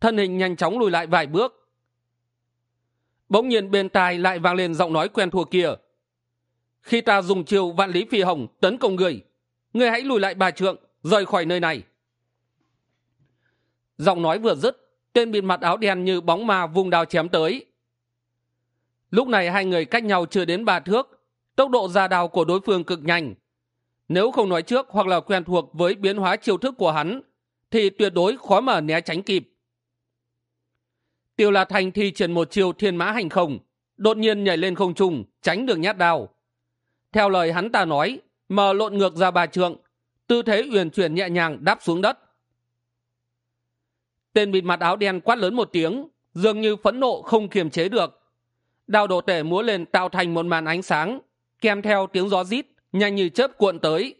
Thân hình nhanh chóng lùi lại vài bước. Bỗng nhiên bên tai lại vang lên giọng nói quen thuộc kia. Khi ta dùng chiều vạn lý phi hồng tấn công người người hãy lùi lại bà trượng, rời khỏi nơi này giọng nói vừa dứt, tên bịt mặt áo đen như bóng ma vùng đao chém tới. Lúc này hai người cách nhau chưa đến ba thước, tốc độ ra đao của đối phương cực nhanh. Nếu không nói trước hoặc là quen thuộc với biến hóa chiêu thức của hắn, thì tuyệt đối khó mà né tránh kịp. Tiêu la thành thi triển một chiêu thiên mã hành không, đột nhiên nhảy lên không trung, tránh được nhát đao. Theo lời hắn ta nói mờ lộn ngược ra ba trượng, tư thế uyển chuyển nhẹ nhàng đáp xuống đất tên bịt mặt áo đen quát lớn một tiếng, dường như phẫn nộ không kiềm chế được. Đao đổ tể múa lên tạo thành một màn ánh sáng, kèm theo tiếng gió rít, nhanh như chớp cuộn tới.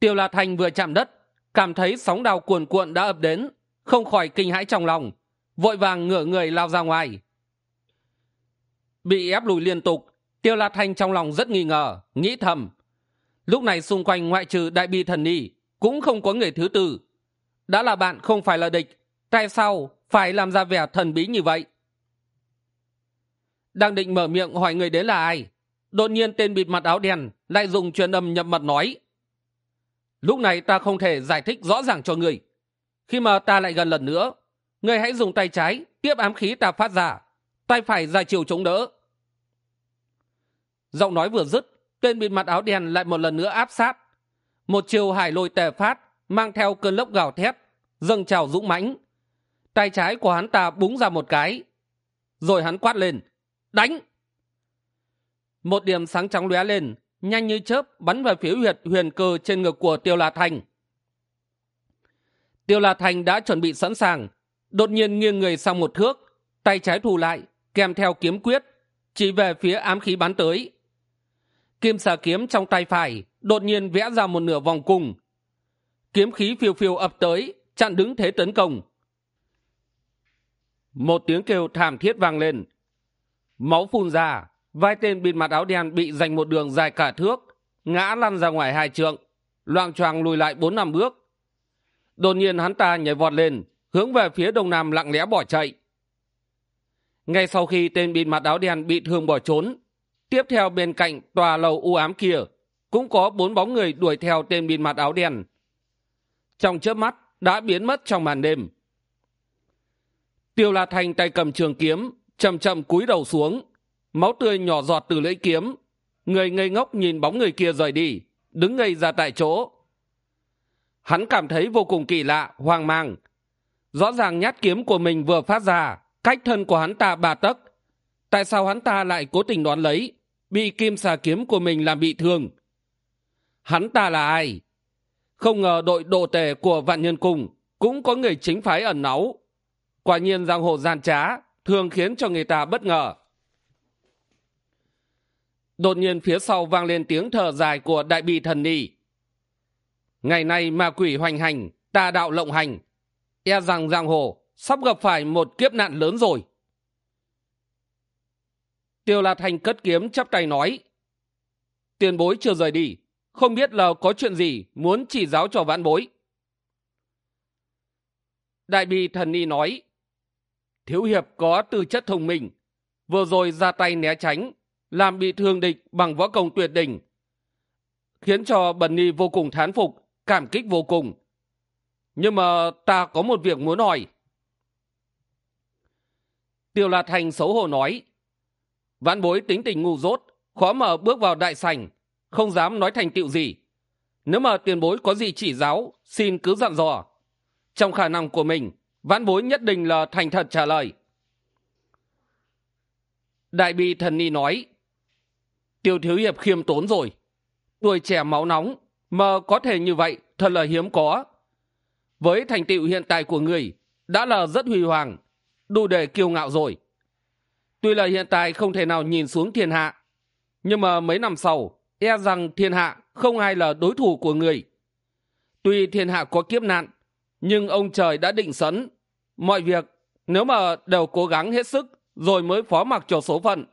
Tiêu la thành vừa chạm đất, cảm thấy sóng đào cuồn cuộn đã ập đến, không khỏi kinh hãi trong lòng, vội vàng ngửa người lao ra ngoài. Bị ép lùi liên tục, tiêu la thanh trong lòng rất nghi ngờ, nghĩ thầm. Lúc này xung quanh ngoại trừ đại bi thần ni, cũng không có người thứ tư đã là bạn không phải là địch, tại sao phải làm ra vẻ thần bí như vậy? Đang định mở miệng hỏi người đến là ai? Đột nhiên tên bịt mặt áo đen lại dùng truyền âm nhập mật nói, lúc này ta không thể giải thích rõ ràng cho người. Khi mà ta lại gần lần nữa, người hãy dùng tay trái tiếp ám khí ta phát ra, tay phải ra chiều chống đỡ. Giọng nói vừa dứt, tên bịt mặt áo đen lại một lần nữa áp sát. Một chiều hải lôi tề phát mang theo cơn lốc gào thét, dâng trào dũng mãnh. Tay trái của hắn ta búng ra một cái, rồi hắn quát lên, đánh! Một điểm sáng trắng lóe lên, nhanh như chớp bắn về phía huyệt, huyền cơ trên ngực của tiêu la thành. Tiêu la thành đã chuẩn bị sẵn sàng, đột nhiên nghiêng người sang một thước, tay trái thù lại, kèm theo kiếm quyết, chỉ về phía ám khí bắn tới. Kim xà kiếm trong tay phải đột nhiên vẽ ra một nửa vòng cung kiếm khí phiêu phiêu ập tới, chặn đứng thế tấn công. Một tiếng kêu thảm thiết vang lên. Máu phun ra, vai tên bịt mặt áo đen bị dành một đường dài cả thước, ngã lăn ra ngoài hai trượng, loang choạng lùi lại bốn năm bước. Đột nhiên hắn ta nhảy vọt lên, hướng về phía đông nam lặng lẽ bỏ chạy. Ngay sau khi tên bịt mặt áo đen bị thương bỏ trốn, tiếp theo bên cạnh tòa lầu u ám kia, cũng có bốn bóng người đuổi theo tên bịt mặt áo đen trong chớp mắt đã biến mất trong màn đêm. Tiêu la thành tay cầm trường kiếm, chậm chậm cúi đầu xuống, máu tươi nhỏ giọt từ lưỡi kiếm. Người ngây ngốc nhìn bóng người kia rời đi, đứng ngây ra tại chỗ. Hắn cảm thấy vô cùng kỳ lạ, hoang mang. Rõ ràng nhát kiếm của mình vừa phát ra, cách thân của hắn ta ba tấc. Tại sao hắn ta lại cố tình đoán lấy, bị kim xà kiếm của mình làm bị thương? Hắn ta là ai? Không ngờ đội đồ tề của vạn nhân cung cũng có người chính phái ẩn náu. Quả nhiên giang hồ gian trá, thường khiến cho người ta bất ngờ. Đột nhiên phía sau vang lên tiếng thở dài của đại bi thần ni ngày nay ma quỷ hoành hành, tà đạo lộng hành. E rằng giang hồ sắp gặp phải một kiếp nạn lớn rồi. Tiêu la Thanh cất kiếm chắp tay nói, tiền bối chưa rời đi không biết là có chuyện gì muốn chỉ giáo cho vãn bối. Đại bi thần ni nói, thiếu hiệp có tư chất thông minh, vừa rồi ra tay né tránh, làm bị thương địch bằng võ công tuyệt đỉnh, khiến cho bần ni vô cùng thán phục, cảm kích vô cùng. Nhưng mà ta có một việc muốn hỏi. Tiêu la thành xấu hổ nói, vãn bối tính tình ngu dốt, khó mà bước vào đại sảnh không dám nói thành tựu gì. Nếu mà tiền bối có gì chỉ giáo, xin cứ dặn dò. Trong khả năng của mình, vãn bối nhất định là thành thật trả lời. Đại bi thần ni nói, tiêu thiếu hiệp khiêm tốn rồi. Tuổi trẻ máu nóng, mà có thể như vậy thật là hiếm có. Với thành tựu hiện tại của người, đã là rất huy hoàng, đủ để kiêu ngạo rồi. Tuy là hiện tại không thể nào nhìn xuống thiên hạ, nhưng mà mấy năm sau e rằng thiên hạ không ai là đối thủ của người. Tuy thiên hạ có kiếp nạn, nhưng ông trời đã định sẵn. Mọi việc, nếu mà đều cố gắng hết sức rồi mới phó mặc cho số phận,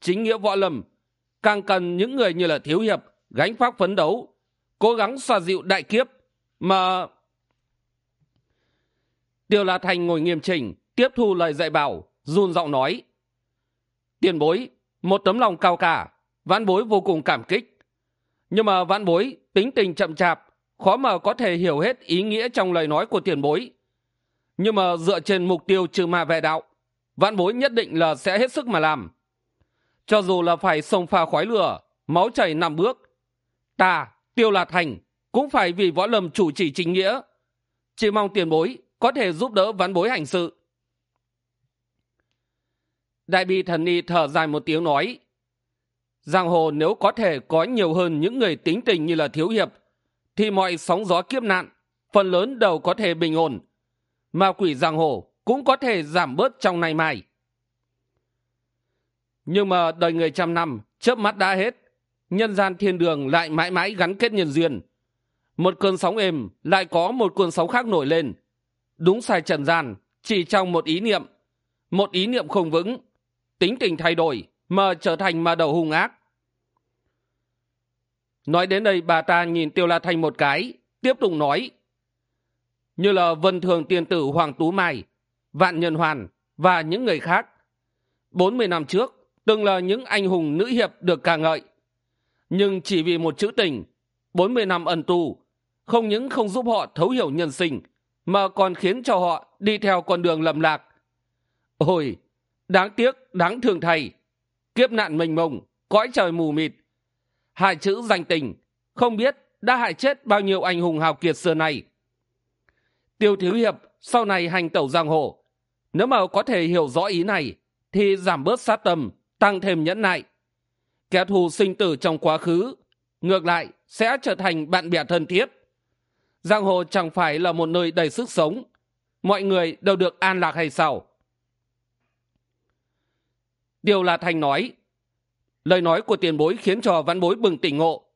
chính nghĩa võ lâm, càng cần những người như là thiếu hiệp, gánh pháp phấn đấu, cố gắng xoa dịu đại kiếp mà tiêu la thành ngồi nghiêm chỉnh, tiếp thu lời dạy bảo, run giọng nói, tiền bối, một tấm lòng cao cả vãn bối vô cùng cảm kích. Nhưng mà vãn bối tính tình chậm chạp, khó mà có thể hiểu hết ý nghĩa trong lời nói của tiền bối. Nhưng mà dựa trên mục tiêu trừ ma vệ đạo, vãn bối nhất định là sẽ hết sức mà làm. Cho dù là phải sông pha khói lửa, máu chảy năm bước, ta, tiêu là thành cũng phải vì võ lâm chủ trì chính nghĩa. Chỉ mong tiền bối có thể giúp đỡ vãn bối hành sự. Đại bi thần ni thở dài một tiếng nói giang hồ nếu có thể có nhiều hơn những người tính tình như là thiếu hiệp, thì mọi sóng gió kiếp nạn, phần lớn đều có thể bình ổn. Mà quỷ giang hồ cũng có thể giảm bớt trong nay mai. Nhưng mà đời người trăm năm, chớp mắt đã hết. Nhân gian thiên đường lại mãi mãi gắn kết nhân duyên. Một cơn sóng êm lại có một cơn sóng khác nổi lên. Đúng sai trần gian, chỉ trong một ý niệm. Một ý niệm không vững, tính tình thay đổi mà trở thành mà đầu hung ác nói đến đây bà ta nhìn tiêu la thanh một cái, tiếp tục nói. Như là vân thường tiên tử hoàng tú mai, vạn nhân hoàn và những người khác. Bốn mươi năm trước, từng là những anh hùng nữ hiệp được ca ngợi. Nhưng chỉ vì một chữ tình, bốn mươi năm ẩn tù không những không giúp họ thấu hiểu nhân sinh, mà còn khiến cho họ đi theo con đường lầm lạc. Ôi, đáng tiếc, đáng thương thầy kiếp nạn mênh mông, cõi trời mù mịt hại chữ danh tình. Không biết đã hại chết bao nhiêu anh hùng hào kiệt xưa này tiêu thiếu hiệp sau này hành tẩu giang hồ. Nếu mà có thể hiểu rõ ý này, thì giảm bớt sát tâm, tăng thêm nhẫn nại. Kẻ thù sinh tử trong quá khứ, ngược lại sẽ trở thành bạn bè thân thiết. Giang hồ chẳng phải là một nơi đầy sức sống. Mọi người đều được an lạc hay sao? Điều là thành nói lời nói của tiền bối khiến cho văn bối bừng tỉnh ngộ,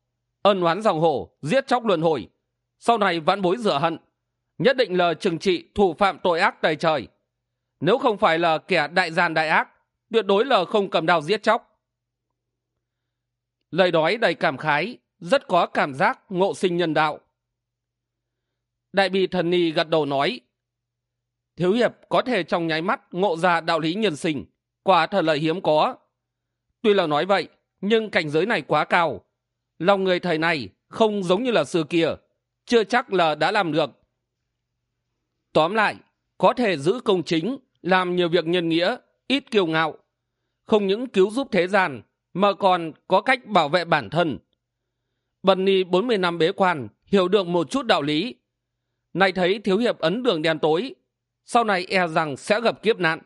ân oán dòng hồ giết chóc luân hồi. Sau này văn bối rửa hận, nhất định là trừng trị thủ phạm tội ác đầy trời. Nếu không phải là kẻ đại gian đại ác, tuyệt đối là không cầm đao giết chóc. Lời nói đầy cảm khái, rất có cảm giác ngộ sinh nhân đạo. Đại bi thần ni gật đầu nói, thiếu hiệp có thể trong nháy mắt ngộ ra đạo lý nhân sinh, quả thật là hiếm có tuy là nói vậy, nhưng cảnh giới này quá cao. Lòng người thầy này không giống như là xưa kia, chưa chắc là đã làm được. Tóm lại, có thể giữ công chính, làm nhiều việc nhân nghĩa, ít kiêu ngạo. Không những cứu giúp thế gian, mà còn có cách bảo vệ bản thân. Bần ni bốn mươi năm bế quan, hiểu được một chút đạo lý. Nay thấy thiếu hiệp ấn đường đen tối, sau này e rằng sẽ gặp kiếp nạn.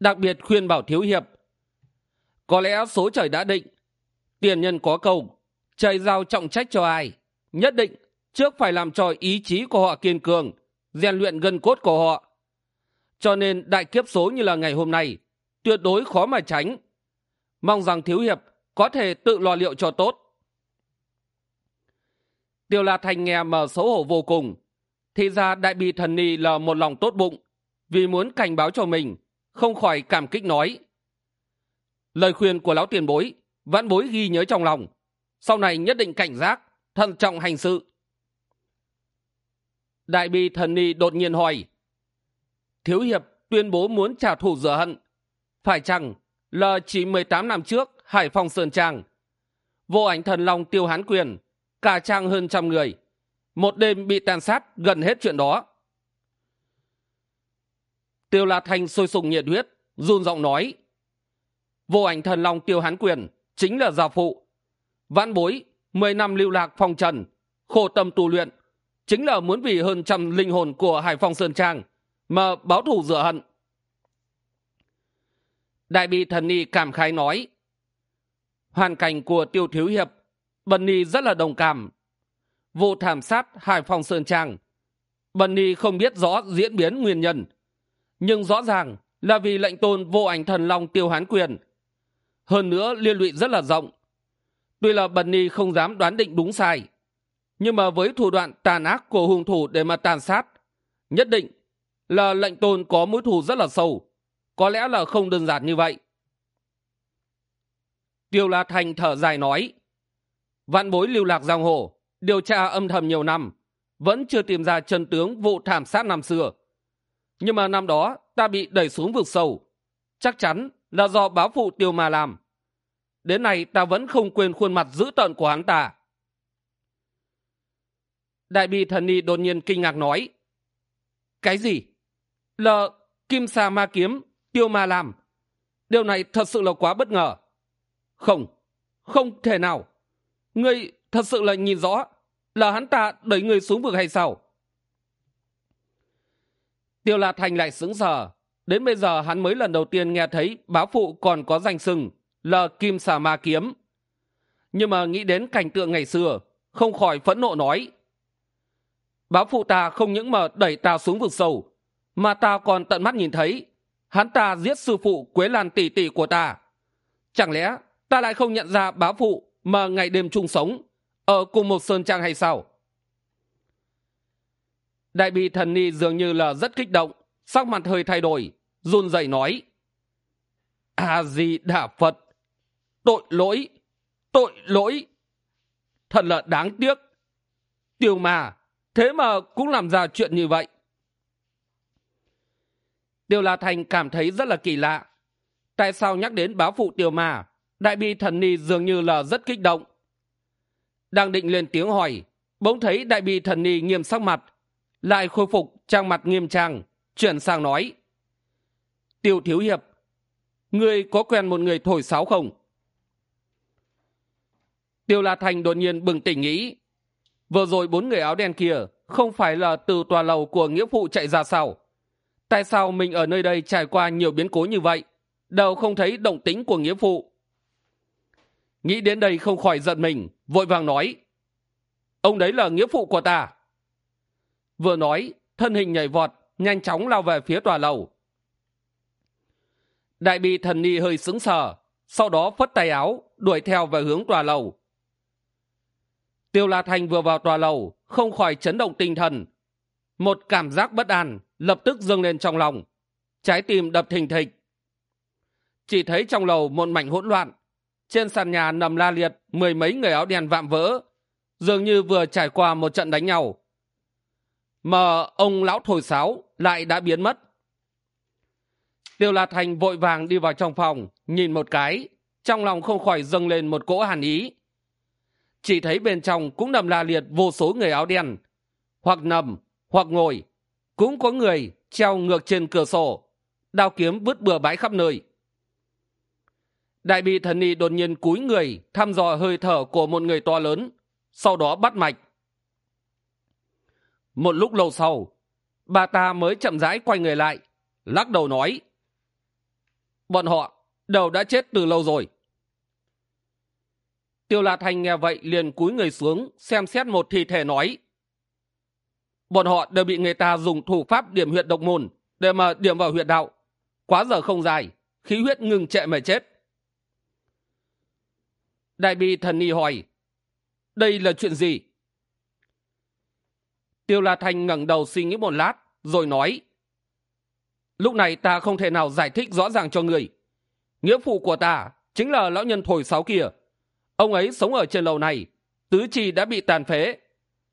Đặc biệt khuyên bảo thiếu hiệp có lẽ số trời đã định. Tiền nhân có câu trời giao trọng trách cho ai? Nhất định trước phải làm cho ý chí của họ kiên cường, rèn luyện gân cốt của họ. Cho nên đại kiếp số như là ngày hôm nay, tuyệt đối khó mà tránh. Mong rằng thiếu hiệp có thể tự lo liệu cho tốt. Tiêu la thành nghe mà xấu hổ vô cùng. Thì ra đại bi thần ni là một lòng tốt bụng, vì muốn cảnh báo cho mình, không khỏi cảm kích nói lời khuyên của lão tiền bối, vãn bối ghi nhớ trong lòng. Sau này nhất định cảnh giác, thận trọng hành sự. Đại bi thần ni đột nhiên hỏi, thiếu hiệp tuyên bố muốn trả thù rửa hận, phải chăng là chỉ mười tám năm trước hải phòng sơn trang? Vô ảnh thần long tiêu hán quyền, cả trang hơn trăm người. Một đêm bị tàn sát gần hết chuyện đó. Tiêu la thanh sôi sùng nhiệt huyết, run giọng nói vô ảnh thần long tiêu hán quyền, chính là gia phụ. Vãn bối, mười năm lưu lạc phong trần, khổ tâm tu luyện, chính là muốn vì hơn trăm linh hồn của hải phong sơn trang mà báo thù rửa hận. Đại bi thần ni cảm khái nói, hoàn cảnh của tiêu thiếu hiệp, bần ni rất là đồng cảm. Vụ thảm sát hải phòng sơn trang, bần ni không biết rõ diễn biến nguyên nhân, nhưng rõ ràng là vì lệnh tôn vô ảnh thần long tiêu hán quyền hơn nữa, liên lụy rất là rộng. Tuy là bần ni không dám đoán định đúng sai, nhưng mà với thủ đoạn tàn ác của hung thủ để mà tàn sát, nhất định là lệnh tôn có mối thù rất là sâu. Có lẽ là không đơn giản như vậy. Tiêu la thành thở dài nói, vạn bối lưu lạc giang hồ, điều tra âm thầm nhiều năm, vẫn chưa tìm ra chân tướng vụ thảm sát năm xưa. Nhưng mà năm đó ta bị đẩy xuống vực sâu, chắc chắn là do báo phụ tiêu mà làm. Đến nay, ta vẫn không quên khuôn mặt dữ tợn của hắn ta. Đại bi thần ni đột nhiên kinh ngạc nói, cái gì? Là kim sa ma kiếm, tiêu ma làm? Điều này thật sự là quá bất ngờ. Không không thể nào. Ngươi thật sự là nhìn rõ là hắn ta đẩy người xuống vực hay sao? Tiêu la thành lại sững sờ đến bây giờ hắn mới lần đầu tiên nghe thấy bá phụ còn có danh sừng là kim xà ma kiếm. Nhưng mà nghĩ đến cảnh tượng ngày xưa, không khỏi phẫn nộ nói bá phụ ta không những mà đẩy ta xuống vực sâu, mà ta còn tận mắt nhìn thấy hắn ta giết sư phụ quế lan tỷ tỷ của ta. Chẳng lẽ ta lại không nhận ra bá phụ mà ngày đêm chung sống ở cùng một sơn trang hay sao? Đại bi thần ni dường như là rất kích động, sắc mặt hơi thay đổi run dậy nói a di đà phật, tội lỗi tội lỗi. Thật là đáng tiếc. Tiêu mà, thế mà cũng làm ra chuyện như vậy. Tiêu la thành cảm thấy rất là kỳ lạ. Tại sao nhắc đến báo phụ tiêu mà đại bi thần ni dường như là rất kích động. Đang định lên tiếng hỏi, bỗng thấy đại bi thần ni nghiêm sắc mặt, lại khôi phục trang mặt nghiêm trang, chuyển sang nói tiêu thiếu hiệp. Người có quen một người thổi sáo không? Tiêu la thành đột nhiên bừng tỉnh nghĩ. Vừa rồi bốn người áo đen kia không phải là từ tòa lầu của nghĩa phụ chạy ra sao? Tại sao mình ở nơi đây trải qua nhiều biến cố như vậy, đều không thấy động tính của nghĩa phụ? Nghĩ đến đây không khỏi giận mình, vội vàng nói. Ông đấy là nghĩa phụ của ta. Vừa nói, thân hình nhảy vọt, nhanh chóng lao về phía tòa lầu đại bị thần ni hơi sững sờ, sau đó phất tay áo, đuổi theo về hướng tòa lầu. Tiêu la thành vừa vào tòa lầu, không khỏi chấn động tinh thần. Một cảm giác bất an lập tức dâng lên trong lòng, trái tim đập thình thịch. Chỉ thấy trong lầu một mảnh hỗn loạn, trên sàn nhà nằm la liệt mười mấy người áo đen vạm vỡ, dường như vừa trải qua một trận đánh nhau. Mà ông lão thổi sáo lại đã biến mất tiêu la thành vội vàng đi vào trong phòng, nhìn một cái, trong lòng không khỏi dâng lên một cỗ hàn ý. Chỉ thấy bên trong cũng nằm la liệt vô số người áo đen, hoặc nằm, hoặc ngồi. Cũng có người treo ngược trên cửa sổ, đao kiếm vứt bừa bãi khắp nơi. Đại bị thần y đột nhiên cúi người thăm dò hơi thở của một người to lớn, sau đó bắt mạch. Một lúc lâu sau, bà ta mới chậm rãi quay người lại, lắc đầu nói bọn họ đều đã chết từ lâu rồi. Tiêu lạt hành nghe vậy liền cúi người xuống xem xét một thi thể nói. Bọn họ đều bị người ta dùng thủ pháp điểm huyệt độc môn để mà điểm vào huyệt đạo. Quá giờ không dài, khí huyết ngừng trệ mà chết. Đại bi thần y hỏi, đây là chuyện gì? Tiêu la thanh ngẩng đầu suy nghĩ một lát rồi nói lúc này ta không thể nào giải thích rõ ràng cho người nghĩa phụ của ta chính là lão nhân thổi sáo kia. Ông ấy sống ở trên lầu này, tứ chi đã bị tàn phế,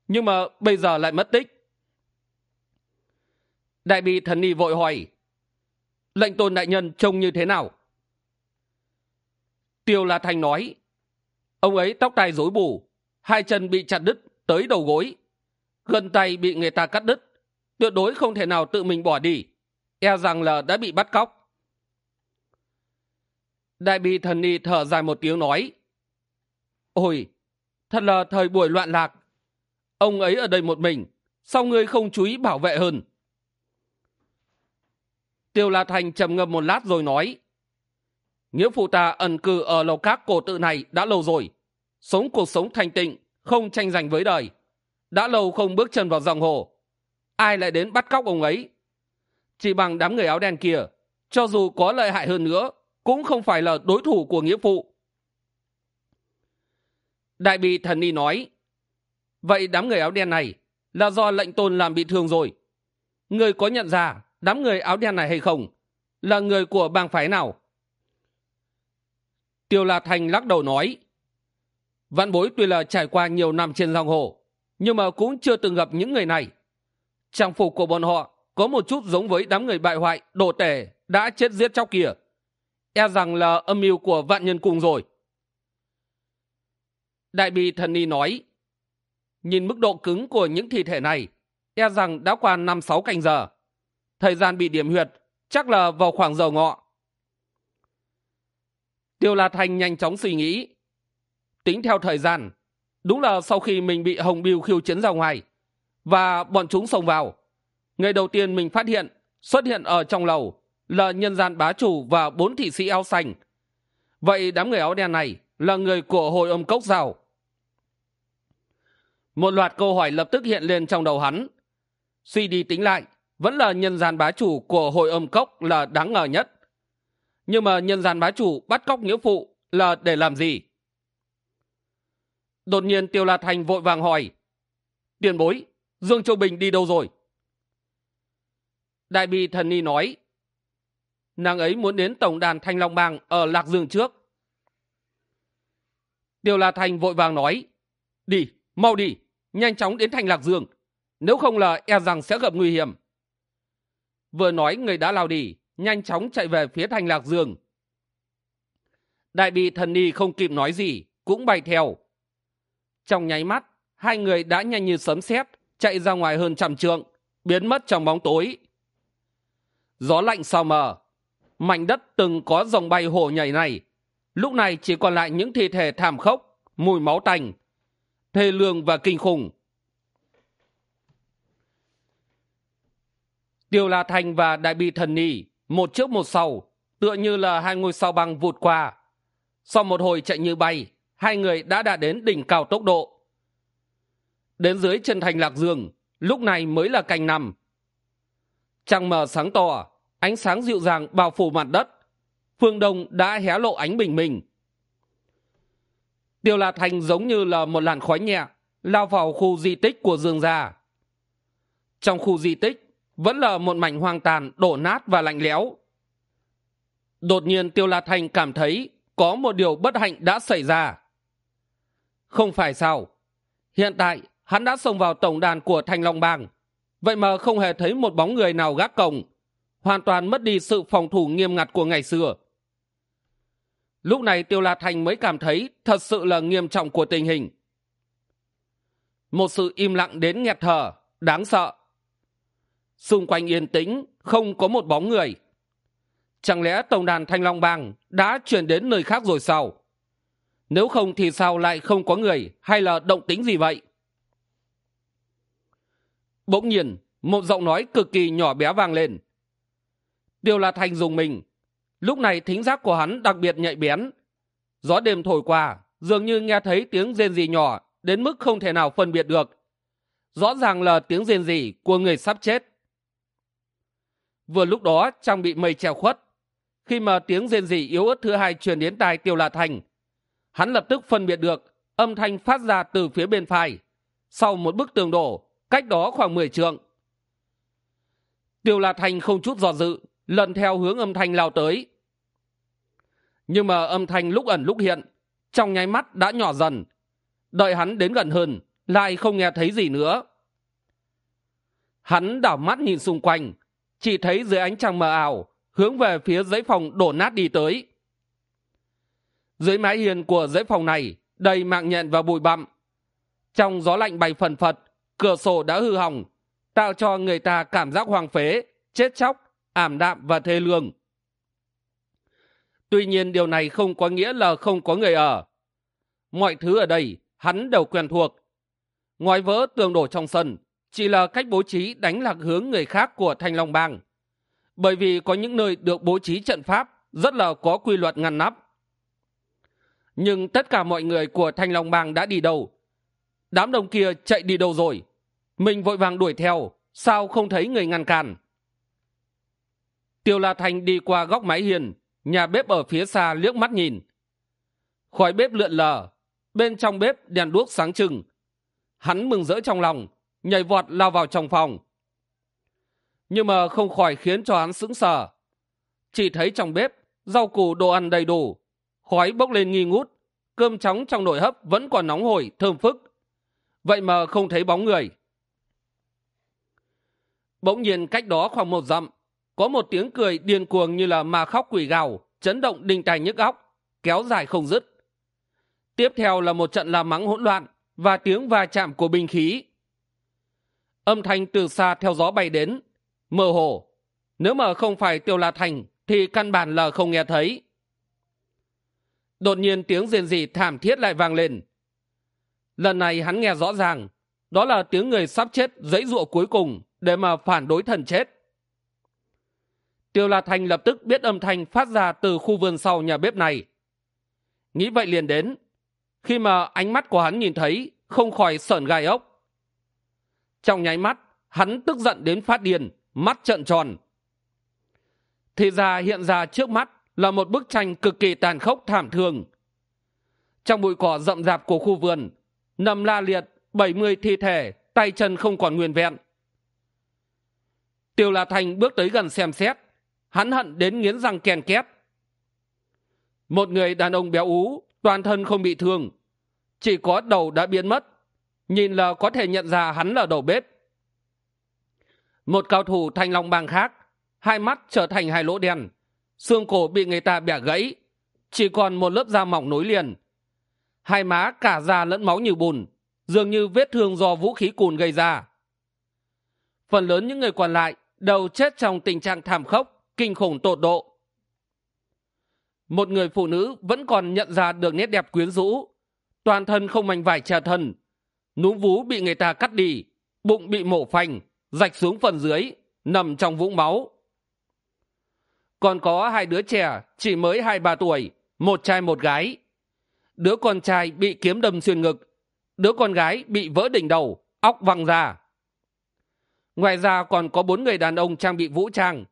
nhưng mà bây giờ lại mất tích. Đại bị thần ni vội hỏi, lệnh tôn đại nhân trông như thế nào? Tiêu la thành nói, ông ấy tóc tai rối bù, hai chân bị chặt đứt tới đầu gối gần tay bị người ta cắt đứt, tuyệt đối không thể nào tự mình bỏ đi e rằng là đã bị bắt cóc. Đại bi thần ni thở dài một tiếng nói, ôi, thật là thời buổi loạn lạc. Ông ấy ở đây một mình, sao ngươi không chú ý bảo vệ hơn? Tiêu la thành trầm ngâm một lát rồi nói, nghĩa phụ ta ẩn cư ở lầu các cổ tự này đã lâu rồi. Sống cuộc sống thanh tịnh, không tranh giành với đời. Đã lâu không bước chân vào dòng hồ. Ai lại đến bắt cóc ông ấy? Chỉ bằng đám người áo đen kia, cho dù có lợi hại hơn nữa, cũng không phải là đối thủ của nghĩa phụ. Đại bị thần ni nói, vậy đám người áo đen này là do lệnh tôn làm bị thương rồi. Người có nhận ra đám người áo đen này hay không? Là người của bang phái nào? Tiêu la thành lắc đầu nói văn bối tuy là trải qua nhiều năm trên giang hồ, nhưng mà cũng chưa từng gặp những người này. Trang phục của bọn họ có một chút giống với đám người bại hoại, đồ tể, đã chết giết chóc kia. E rằng là âm mưu của vạn nhân cùng rồi. Đại bi thần ni nói, nhìn mức độ cứng của những thi thể này e rằng đã qua năm sáu canh giờ. Thời gian bị điểm huyệt, chắc là vào khoảng giờ ngọ. Tiêu la thành nhanh chóng suy nghĩ, tính theo thời gian, đúng là sau khi mình bị hồng biêu khiêu chiến ra ngoài, và bọn chúng xông vào người đầu tiên mình phát hiện, xuất hiện ở trong lầu là nhân gian bá chủ và bốn thị sĩ áo xanh. Vậy đám người áo đen này là người của hội âm cốc rào một loạt câu hỏi lập tức hiện lên trong đầu hắn. Suy đi tính lại, vẫn là nhân gian bá chủ của hội âm cốc là đáng ngờ nhất. Nhưng mà nhân gian bá chủ bắt cóc nghĩa phụ là để làm gì? Đột nhiên tiêu la thành vội vàng hỏi, tiền bối, dương châu bình đi đâu rồi? Đại bi thần ni nói, nàng ấy muốn đến tổng đàn thanh long bang ở lạc dương trước. Tiêu la thành vội vàng nói, đi, mau đi, nhanh chóng đến thành lạc dương. Nếu không là e rằng sẽ gặp nguy hiểm. Vừa nói, người đã lao đi, nhanh chóng chạy về phía thành lạc dương. Đại bị thần ni không kịp nói gì, cũng bay theo. Trong nháy mắt, hai người đã nhanh như sấm sét chạy ra ngoài hơn trăm trượng, biến mất trong bóng tối gió lạnh sao mờ mảnh đất từng có dòng bay hổ nhảy này. Lúc này chỉ còn lại những thi thể thảm khốc, mùi máu tanh thê lương và kinh khủng. Tiêu la thành và đại bi thần ni một trước một sau, tựa như là hai ngôi sao băng vụt qua. Sau một hồi chạy như bay, hai người đã đạt đến đỉnh cao tốc độ. Đến dưới chân thành lạc dương, lúc này mới là canh năm trăng mờ sáng tỏ ánh sáng dịu dàng bao phủ mặt đất. Phương đông đã hé lộ ánh bình minh. Tiêu lạt thành giống như là một làn khói nhẹ, lao vào khu di tích của dương gia. Trong khu di tích, vẫn là một mảnh hoang tàn, đổ nát và lạnh lẽo. Đột nhiên tiêu lạt thành cảm thấy có một điều bất hạnh đã xảy ra. Không phải sao? Hiện tại, hắn đã xông vào tổng đàn của thanh long bang. Vậy mà không hề thấy một bóng người nào gác cổng hoàn toàn mất đi sự phòng thủ nghiêm ngặt của ngày xưa. Lúc này tiêu la thành mới cảm thấy thật sự là nghiêm trọng của tình hình. Một sự im lặng đến nghẹt thở, đáng sợ. Xung quanh yên tĩnh, không có một bóng người. Chẳng lẽ tổng đàn thanh long bang đã chuyển đến nơi khác rồi sao? Nếu không thì sao lại không có người hay là động tính gì vậy? Bỗng nhiên, một giọng nói cực kỳ nhỏ bé vang lên điều là thành dùng mình. Lúc này thính giác của hắn đặc biệt nhạy bén. Gió đêm thổi qua, dường như nghe thấy tiếng rên rỉ nhỏ, đến mức không thể nào phân biệt được. Rõ ràng là tiếng rên rỉ của người sắp chết. Vừa lúc đó, trang bị mây treo khuất. Khi mà tiếng rên rỉ yếu ớt thứ hai truyền đến tai tiêu lạ thành, hắn lập tức phân biệt được âm thanh phát ra từ phía bên phải. Sau một bức tường đổ, cách đó khoảng mười trượng. Tiêu lạ thành không chút dò dự lần theo hướng âm thanh lao tới. Nhưng mà âm thanh lúc ẩn lúc hiện, trong nháy mắt đã nhỏ dần. Đợi hắn đến gần hơn, lại không nghe thấy gì nữa. Hắn đảo mắt nhìn xung quanh, chỉ thấy dưới ánh trăng mờ ảo, hướng về phía giấy phòng đổ nát đi tới. Dưới mái hiền của giấy phòng này, đầy mạng nhện và bụi bặm. Trong gió lạnh bay phần phật, cửa sổ đã hư hỏng, tạo cho người ta cảm giác hoang phế, chết chóc ảm đạm và thê lương. Tuy nhiên điều này không có nghĩa là không có người ở. Mọi thứ ở đây hắn đều quen thuộc. Ngói vỡ tường đổ trong sân chỉ là cách bố trí đánh lạc hướng người khác của thanh long bang. Bởi vì có những nơi được bố trí trận pháp rất là có quy luật ngăn nắp. Nhưng tất cả mọi người của thanh long bang đã đi đâu? Đám đông kia chạy đi đâu rồi? Mình vội vàng đuổi theo, sao không thấy người ngăn cản? Tiêu la thành đi qua góc mái hiền nhà bếp ở phía xa liếc mắt nhìn. Khói bếp lượn lờ, bên trong bếp đèn đuốc sáng trưng. Hắn mừng rỡ trong lòng, nhảy vọt lao vào trong phòng. Nhưng mà không khỏi khiến cho hắn sững sờ. Chỉ thấy trong bếp, rau củ đồ ăn đầy đủ. Khói bốc lên nghi ngút, cơm chóng trong nồi hấp vẫn còn nóng hổi, thơm phức. Vậy mà không thấy bóng người. Bỗng nhiên cách đó khoảng một dặm có một tiếng cười điên cuồng như là ma khóc quỷ gào, chấn động đinh tài nhức óc, kéo dài không dứt. Tiếp theo là một trận la mắng hỗn loạn và tiếng va chạm của binh khí. Âm thanh từ xa theo gió bay đến. Mơ hồ, nếu mà không phải tiêu la thành thì căn bản là không nghe thấy. Đột nhiên tiếng rền rỉ thảm thiết lại vang lên. Lần này hắn nghe rõ ràng, đó là tiếng người sắp chết dãy giụa cuối cùng để mà phản đối thần chết tiêu la thành lập tức biết âm thanh phát ra từ khu vườn sau nhà bếp này. Nghĩ vậy liền đến, khi mà ánh mắt của hắn nhìn thấy, không khỏi sởn gai ốc. Trong nháy mắt, hắn tức giận đến phát điên, mắt trợn tròn. Thì ra hiện ra trước mắt là một bức tranh cực kỳ tàn khốc thảm thương. Trong bụi cỏ rậm rạp của khu vườn, nằm la liệt bảy mươi thi thể, tay chân không còn nguyên vẹn. Tiêu la thành bước tới gần xem xét hắn hận đến nghiến răng ken két. Một người đàn ông béo ú, toàn thân không bị thương. Chỉ có đầu đã biến mất. Nhìn là có thể nhận ra hắn là đầu bếp. Một cao thủ thanh long bang khác, hai mắt trở thành hai lỗ đen. Xương cổ bị người ta bẻ gãy. Chỉ còn một lớp da mỏng nối liền. Hai má cả da lẫn máu như bùn, dường như vết thương do vũ khí cùn gây ra. Phần lớn những người còn lại đều chết trong tình trạng thảm khốc kinh khủng tột độ. Một người phụ nữ vẫn còn nhận ra được nét đẹp quyến rũ. Toàn thân không mảnh vải trà thân núm vú bị người ta cắt đi bụng bị mổ phành, rạch xuống phần dưới nằm trong vũng máu. Còn có hai đứa trẻ chỉ mới hai ba tuổi một trai một gái. Đứa con trai bị kiếm đâm xuyên ngực đứa con gái bị vỡ đỉnh đầu óc văng ra. Ngoài ra còn có bốn người đàn ông trang bị vũ trang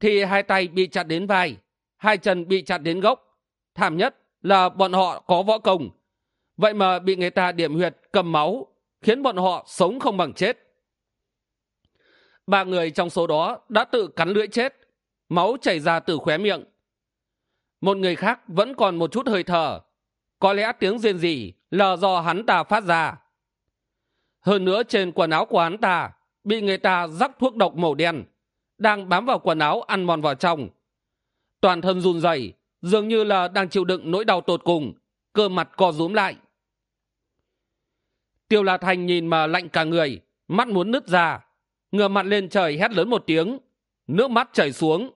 thì hai tay bị chặt đến vai, hai chân bị chặt đến gốc. Thảm nhất là bọn họ có võ công. Vậy mà bị người ta điểm huyệt cầm máu, khiến bọn họ sống không bằng chết. Ba người trong số đó đã tự cắn lưỡi chết, máu chảy ra từ khóe miệng. Một người khác vẫn còn một chút hơi thở, có lẽ tiếng rên rỉ là do hắn ta phát ra. Hơn nữa trên quần áo của hắn ta bị người ta rắc thuốc độc màu đen đang bám vào quần áo ăn mòn vào trong. Toàn thân run rẩy, dường như là đang chịu đựng nỗi đau tột cùng, cơ mặt co rúm lại. Tiêu la thành nhìn mà lạnh cả người, mắt muốn nứt ra, ngửa mặt lên trời hét lớn một tiếng, nước mắt chảy xuống.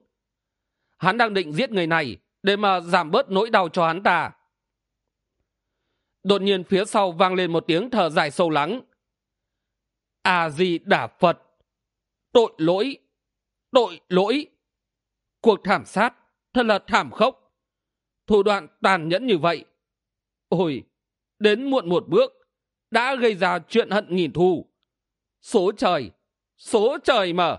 Hắn đang định giết người này để mà giảm bớt nỗi đau cho hắn ta. Đột nhiên phía sau vang lên một tiếng thở dài sâu lắng. A di đả phật, tội lỗi tội lỗi. Cuộc thảm sát thật là thảm khốc. Thủ đoạn tàn nhẫn như vậy. Ôi, đến muộn một bước đã gây ra chuyện hận nghìn thù. Số trời số trời mà.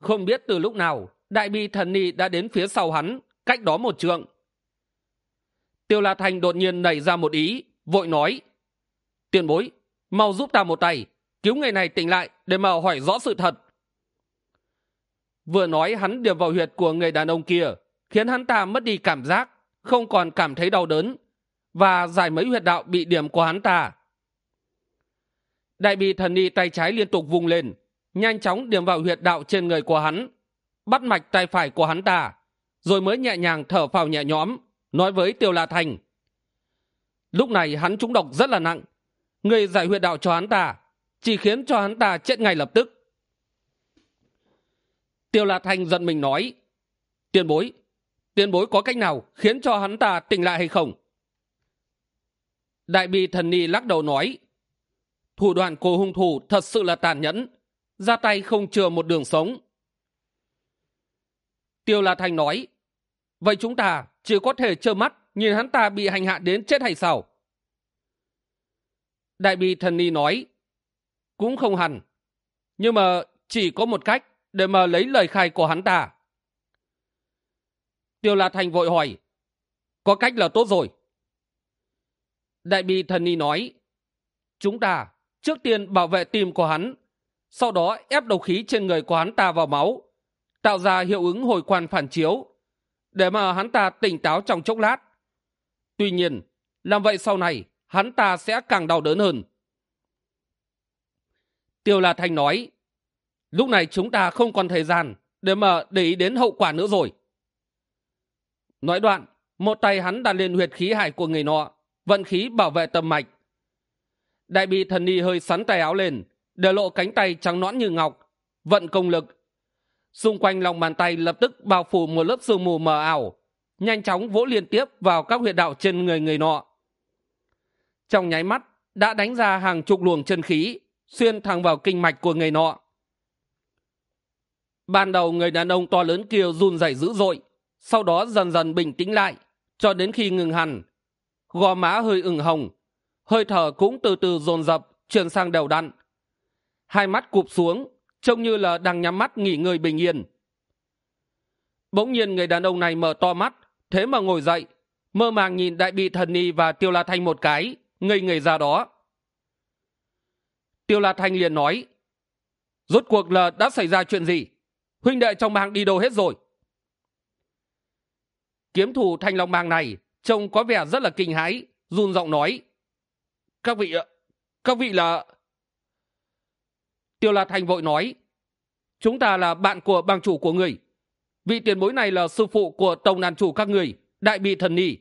Không biết từ lúc nào, đại bi thần ni đã đến phía sau hắn, cách đó một trượng. Tiêu la thành đột nhiên nảy ra một ý, vội nói, tiền bối, mau giúp ta một tay, cứu người này tỉnh lại để mà hỏi rõ sự thật vừa nói hắn điểm vào huyệt của người đàn ông kia, khiến hắn ta mất đi cảm giác, không còn cảm thấy đau đớn, và giải mấy huyệt đạo bị điểm của hắn ta. Đại bị thần y tay trái liên tục vùng lên, nhanh chóng điểm vào huyệt đạo trên người của hắn, bắt mạch tay phải của hắn ta, rồi mới nhẹ nhàng thở phào nhẹ nhõm, nói với tiêu la thành. Lúc này hắn trúng độc rất là nặng, người giải huyệt đạo cho hắn ta, chỉ khiến cho hắn ta chết ngay lập tức tiêu la thành giận mình nói, tiền bối tiền bối có cách nào khiến cho hắn ta tỉnh lại hay không? Đại bi thần ni lắc đầu nói, thủ đoạn của hung thủ thật sự là tàn nhẫn, ra tay không chừa một đường sống. Tiêu la thành nói, vậy chúng ta chỉ có thể trơ mắt nhìn hắn ta bị hành hạ đến chết hay sao? Đại bi thần ni nói, cũng không hẳn, nhưng mà chỉ có một cách để mà lấy lời khai của hắn ta. Tiêu la thành vội hỏi, có cách là tốt rồi. Đại bi thần ni nói, chúng ta trước tiên bảo vệ tim của hắn, sau đó ép đầu khí trên người của hắn ta vào máu, tạo ra hiệu ứng hồi quan phản chiếu, để mà hắn ta tỉnh táo trong chốc lát. Tuy nhiên, làm vậy sau này, hắn ta sẽ càng đau đớn hơn. Tiêu la thanh nói lúc này chúng ta không còn thời gian để mà để ý đến hậu quả nữa rồi. Nói đoạn, một tay hắn đặt lên huyệt khí hải của người nọ, vận khí bảo vệ tâm mạch. Đại bị thần ni hơi sắn tay áo lên, để lộ cánh tay trắng nõn như ngọc, vận công lực. Xung quanh lòng bàn tay lập tức bao phủ một lớp sương mù mờ ảo, nhanh chóng vỗ liên tiếp vào các huyệt đạo trên người người nọ. Trong nháy mắt, đã đánh ra hàng chục luồng chân khí xuyên thẳng vào kinh mạch của người nọ ban đầu người đàn ông to lớn kia run rẩy dữ dội, sau đó dần dần bình tĩnh lại, cho đến khi ngừng hẳn. Gò má hơi ửng hồng, hơi thở cũng từ từ dồn dập, chuyển sang đều đặn. Hai mắt cụp xuống, trông như là đang nhắm mắt nghỉ ngơi bình yên. Bỗng nhiên người đàn ông này mở to mắt, thế mà ngồi dậy, mơ màng nhìn đại bị thần ni và tiêu la thanh một cái, ngây ngây ra đó. Tiêu la thanh liền nói, rốt cuộc là đã xảy ra chuyện gì? Huynh đệ trong bang đi đâu hết rồi? Kiếm thủ thanh long bang này, trông có vẻ rất là kinh hãi, run giọng nói. Các vị các vị là tiêu la thanh vội nói. Chúng ta là bạn của bang chủ của người. Vị tiền bối này là sư phụ của tổng đàn chủ các người, đại bị thần ni.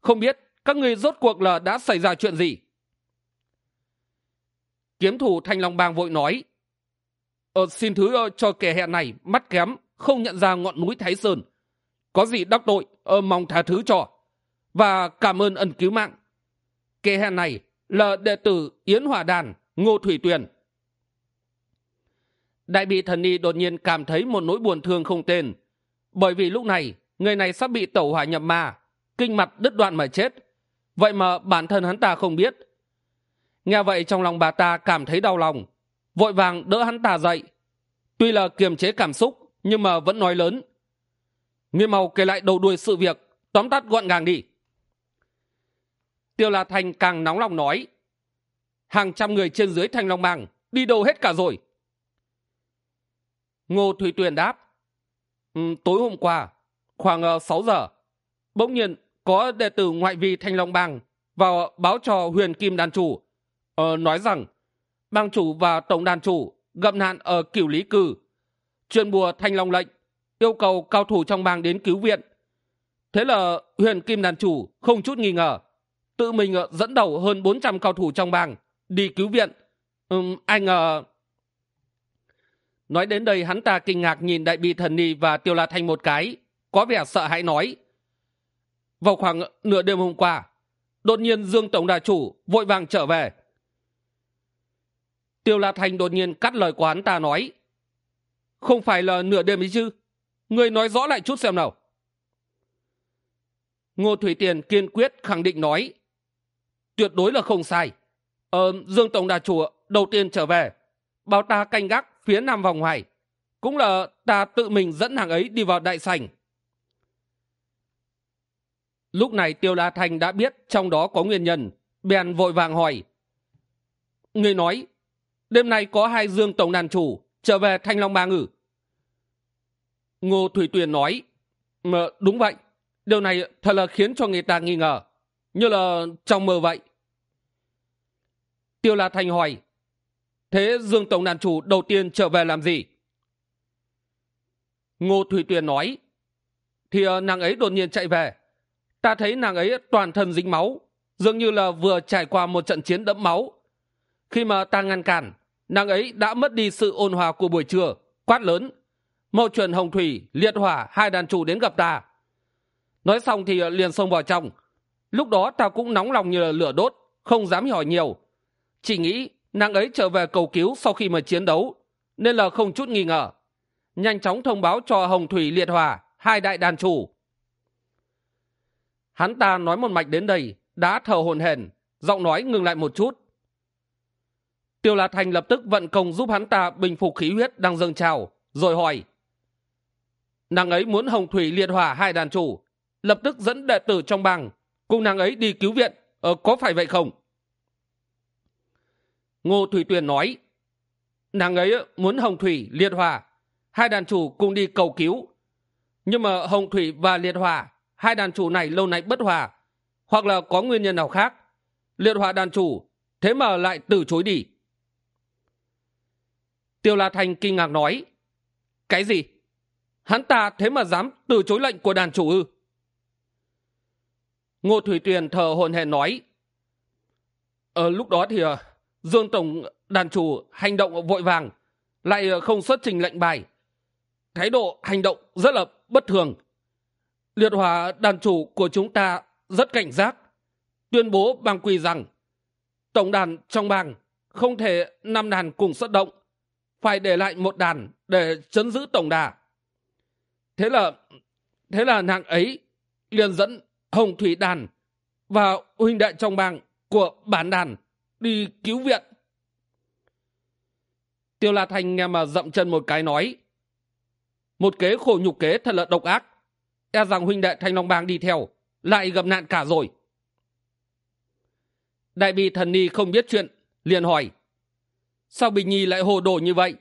Không biết các người rốt cuộc là đã xảy ra chuyện gì? Kiếm thủ thanh long bang vội nói ờ, xin thứ ờ, cho kẻ hẹn này mắt kém không nhận ra ngọn núi thái sơn. Có gì đắc tội ờ, mong tha thứ cho. Và cảm ơn ân cứu mạng. Kẻ hẹn này là đệ tử yến hòa đàn ngô thủy tuyền. Đại bị thần ni đột nhiên cảm thấy một nỗi buồn thương không tên. Bởi vì lúc này người này sắp bị tẩu hỏa nhập ma kinh mặt đứt đoạn mà chết. Vậy mà bản thân hắn ta không biết. Nghe vậy trong lòng bà ta cảm thấy đau lòng vội vàng đỡ hắn ta dậy. Tuy là kiềm chế cảm xúc, nhưng mà vẫn nói lớn. Nghiêm màu kể lại đầu đuôi sự việc, tóm tắt gọn gàng đi. Tiêu la thành càng nóng lòng nói, hàng trăm người trên dưới thanh long bang, đi đâu hết cả rồi? Ngô thủy tuyền đáp ừ, tối hôm qua, khoảng ờ, sáu giờ, bỗng nhiên có đệ tử ngoại vi thanh long bang vào báo cho huyền kim đàn chủ ờ, nói rằng bang chủ và tổng đàn chủ gặp nạn ở cửu lý cử. Truyền bùa thanh long lệnh yêu cầu cao thủ trong bang đến cứu viện. Thế là huyền kim đàn chủ không chút nghi ngờ, tự mình ờ, dẫn đầu hơn bốn trăm cao thủ trong bang đi cứu viện. Ừm ai ngờ nói đến đây hắn ta kinh ngạc nhìn đại bi thần ni và tiêu la thanh một cái, có vẻ sợ hãi nói. Vào khoảng nửa đêm hôm qua, đột nhiên dương tổng đà chủ vội vàng trở về tiêu la thanh đột nhiên cắt lời của hắn ta nói không phải là nửa đêm ấy chứ? Người nói rõ lại chút xem nào. Ngô thủy tiền kiên quyết khẳng định nói tuyệt đối là không sai. Ờ, dương tổng đà chùa đầu tiên trở về bảo ta canh gác phía nam vòng ngoài cũng là ta tự mình dẫn hàng ấy đi vào đại sảnh. Lúc này tiêu la Thành đã biết trong đó có nguyên nhân bèn vội vàng hỏi người nói đêm nay có hai dương tổng đàn chủ trở về thanh long ba ngử ngô thủy tuyền nói mà đúng vậy. Điều này thật là khiến cho người ta nghi ngờ, như là trong mơ vậy. Tiêu la thanh hỏi, thế dương tổng đàn chủ đầu tiên trở về làm gì? Ngô thủy tuyền nói, thì ờ, nàng ấy đột nhiên chạy về. Ta thấy nàng ấy toàn thân dính máu, dường như là vừa trải qua một trận chiến đẫm máu khi mà ta ngăn cản, nàng ấy đã mất đi sự ôn hòa của buổi trưa, quát lớn. Một truyền hồng thủy, liệt hỏa, hai đàn chủ đến gặp ta. Nói xong thì ờ, liền xông vào trong. Lúc đó ta cũng nóng lòng như là lửa đốt, không dám hỏi nhiều. Chỉ nghĩ nàng ấy trở về cầu cứu sau khi mà chiến đấu, nên là không chút nghi ngờ. Nhanh chóng thông báo cho hồng thủy, liệt hòa hai đại đàn chủ. Hắn ta nói một mạch đến đây, đã thở hồn hển, giọng nói ngừng lại một chút tiêu la thành lập tức vận công giúp hắn ta bình phục khí huyết đang dâng trào rồi hỏi. Nàng ấy muốn hồng thủy liệt hỏa hai đàn chủ lập tức dẫn đệ tử trong bang cùng nàng ấy đi cứu viện ờ, có phải vậy không? Ngô thủy tuyền nói nàng ấy muốn hồng thủy liệt hỏa hai đàn chủ cùng đi cầu cứu. Nhưng mà hồng thủy và liệt hỏa hai đàn chủ này lâu nay bất hòa hoặc là có nguyên nhân nào khác liệt hỏa đàn chủ thế mà lại từ chối đi tiêu la thành kinh ngạc nói, cái gì? Hắn ta thế mà dám từ chối lệnh của đàn chủ ư? Ngô thủy tuyền thờ hồn hề nói ở lúc đó thì ờ, dương tổng, đàn chủ hành động vội vàng, lại ờ, không xuất trình lệnh bài. Thái độ hành động rất là bất thường. Liệt hòa đàn chủ của chúng ta rất cảnh giác, tuyên bố bang quỳ rằng, tổng đàn trong bang không thể năm đàn cùng xuất động phải để lại một đàn để chấn giữ tổng đà. Thế là thế là nàng ấy liền dẫn hồng thủy đàn và huynh đệ trong bang của bản đàn đi cứu viện. Tiêu la thành nghe mà dậm chân một cái nói, một kế khổ nhục kế thật là độc ác. E rằng huynh đệ thanh long bang đi theo lại gặp nạn cả rồi. Đại bi thần ni không biết chuyện liền hỏi sao bình nhi lại hồ đồ như vậy?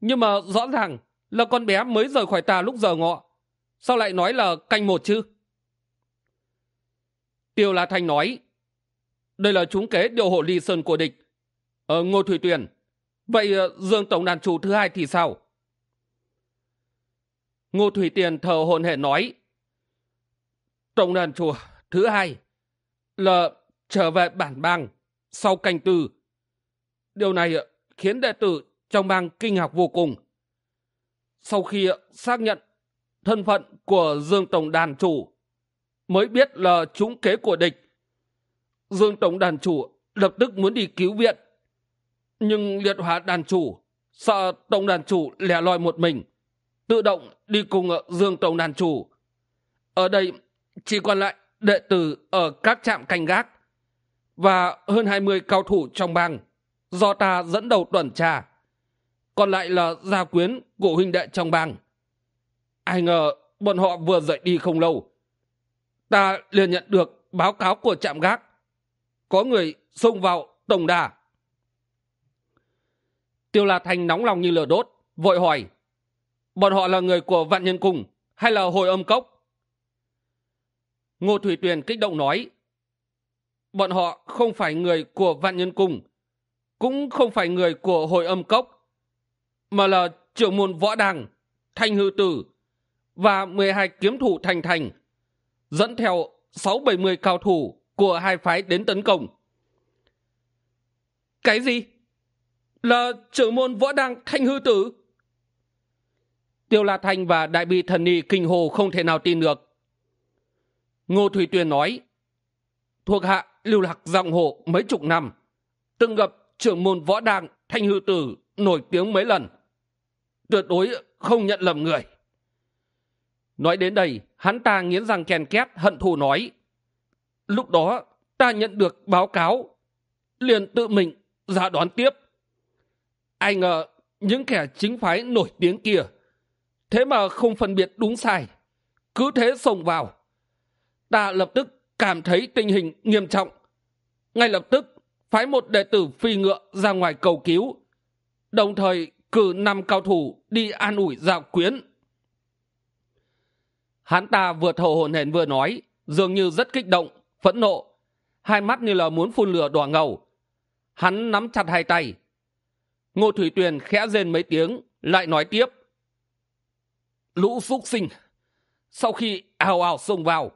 Nhưng mà rõ ràng là con bé mới rời khỏi ta lúc giờ ngọ. Sao lại nói là canh một chứ? Tiêu la thanh nói, đây là chúng kế điều hộ ly sơn của địch. Ở ngô thủy tuyền, vậy ờ, dương tổng đàn chủ thứ hai thì sao? Ngô thủy tiền thờ hồn hệ nói, tổng đàn chủ thứ hai là trở về bản bang sau canh tư điều này ờ, khiến đệ tử trong bang kinh ngạc vô cùng. Sau khi ờ, xác nhận thân phận của dương tổng đàn chủ, mới biết là trúng kế của địch, dương tổng đàn chủ lập tức muốn đi cứu viện. Nhưng liệt hóa đàn chủ sợ tổng đàn chủ lẻ loi một mình, tự động đi cùng ờ, dương tổng đàn chủ. Ở đây chỉ còn lại đệ tử ở các trạm canh gác và hơn hai mươi cao thủ trong bang do ta dẫn đầu tuần tra. Còn lại là gia quyến của huynh đệ trong bang. Ai ngờ bọn họ vừa dậy đi không lâu, ta liền nhận được báo cáo của trạm gác. Có người xông vào tổng đà. Tiêu la thanh nóng lòng như lửa đốt, vội hỏi, bọn họ là người của vạn nhân cung hay là hồi âm cốc? Ngô thủy tuyền kích động nói, bọn họ không phải người của vạn nhân cung cũng không phải người của hội âm cốc, mà là trưởng môn võ đàng thanh hư tử và mười hai kiếm thủ thành thành, dẫn theo sáu bảy mươi cao thủ của hai phái đến tấn công. Cái gì? Là trưởng môn võ đăng thanh hư tử? Tiêu la thanh và đại bi thần ni kinh hồ không thể nào tin được. Ngô thủy tuyền nói, thuộc hạ lưu lạc giọng hồ mấy chục năm, từng gặp trưởng môn võ đăng thanh hư tử nổi tiếng mấy lần. Tuyệt đối không nhận lầm người. Nói đến đây, hắn ta nghiến răng kèn két, hận thù nói, lúc đó ta nhận được báo cáo, liền tự mình ra đón tiếp. Ai ngờ những kẻ chính phái nổi tiếng kia, thế mà không phân biệt đúng sai, cứ thế xông vào. Ta lập tức cảm thấy tình hình nghiêm trọng, ngay lập tức phái một đệ tử phi ngựa ra ngoài cầu cứu, đồng thời cử năm cao thủ đi an ủi dạo quyến. Hắn ta vừa thở hổn hển vừa nói, dường như rất kích động, phẫn nộ, hai mắt như là muốn phun lửa đỏ ngầu. Hắn nắm chặt hai tay. Ngô thủy tuyền khẽ rên mấy tiếng, lại nói tiếp. Lũ phúc sinh, sau khi ào ào xông vào,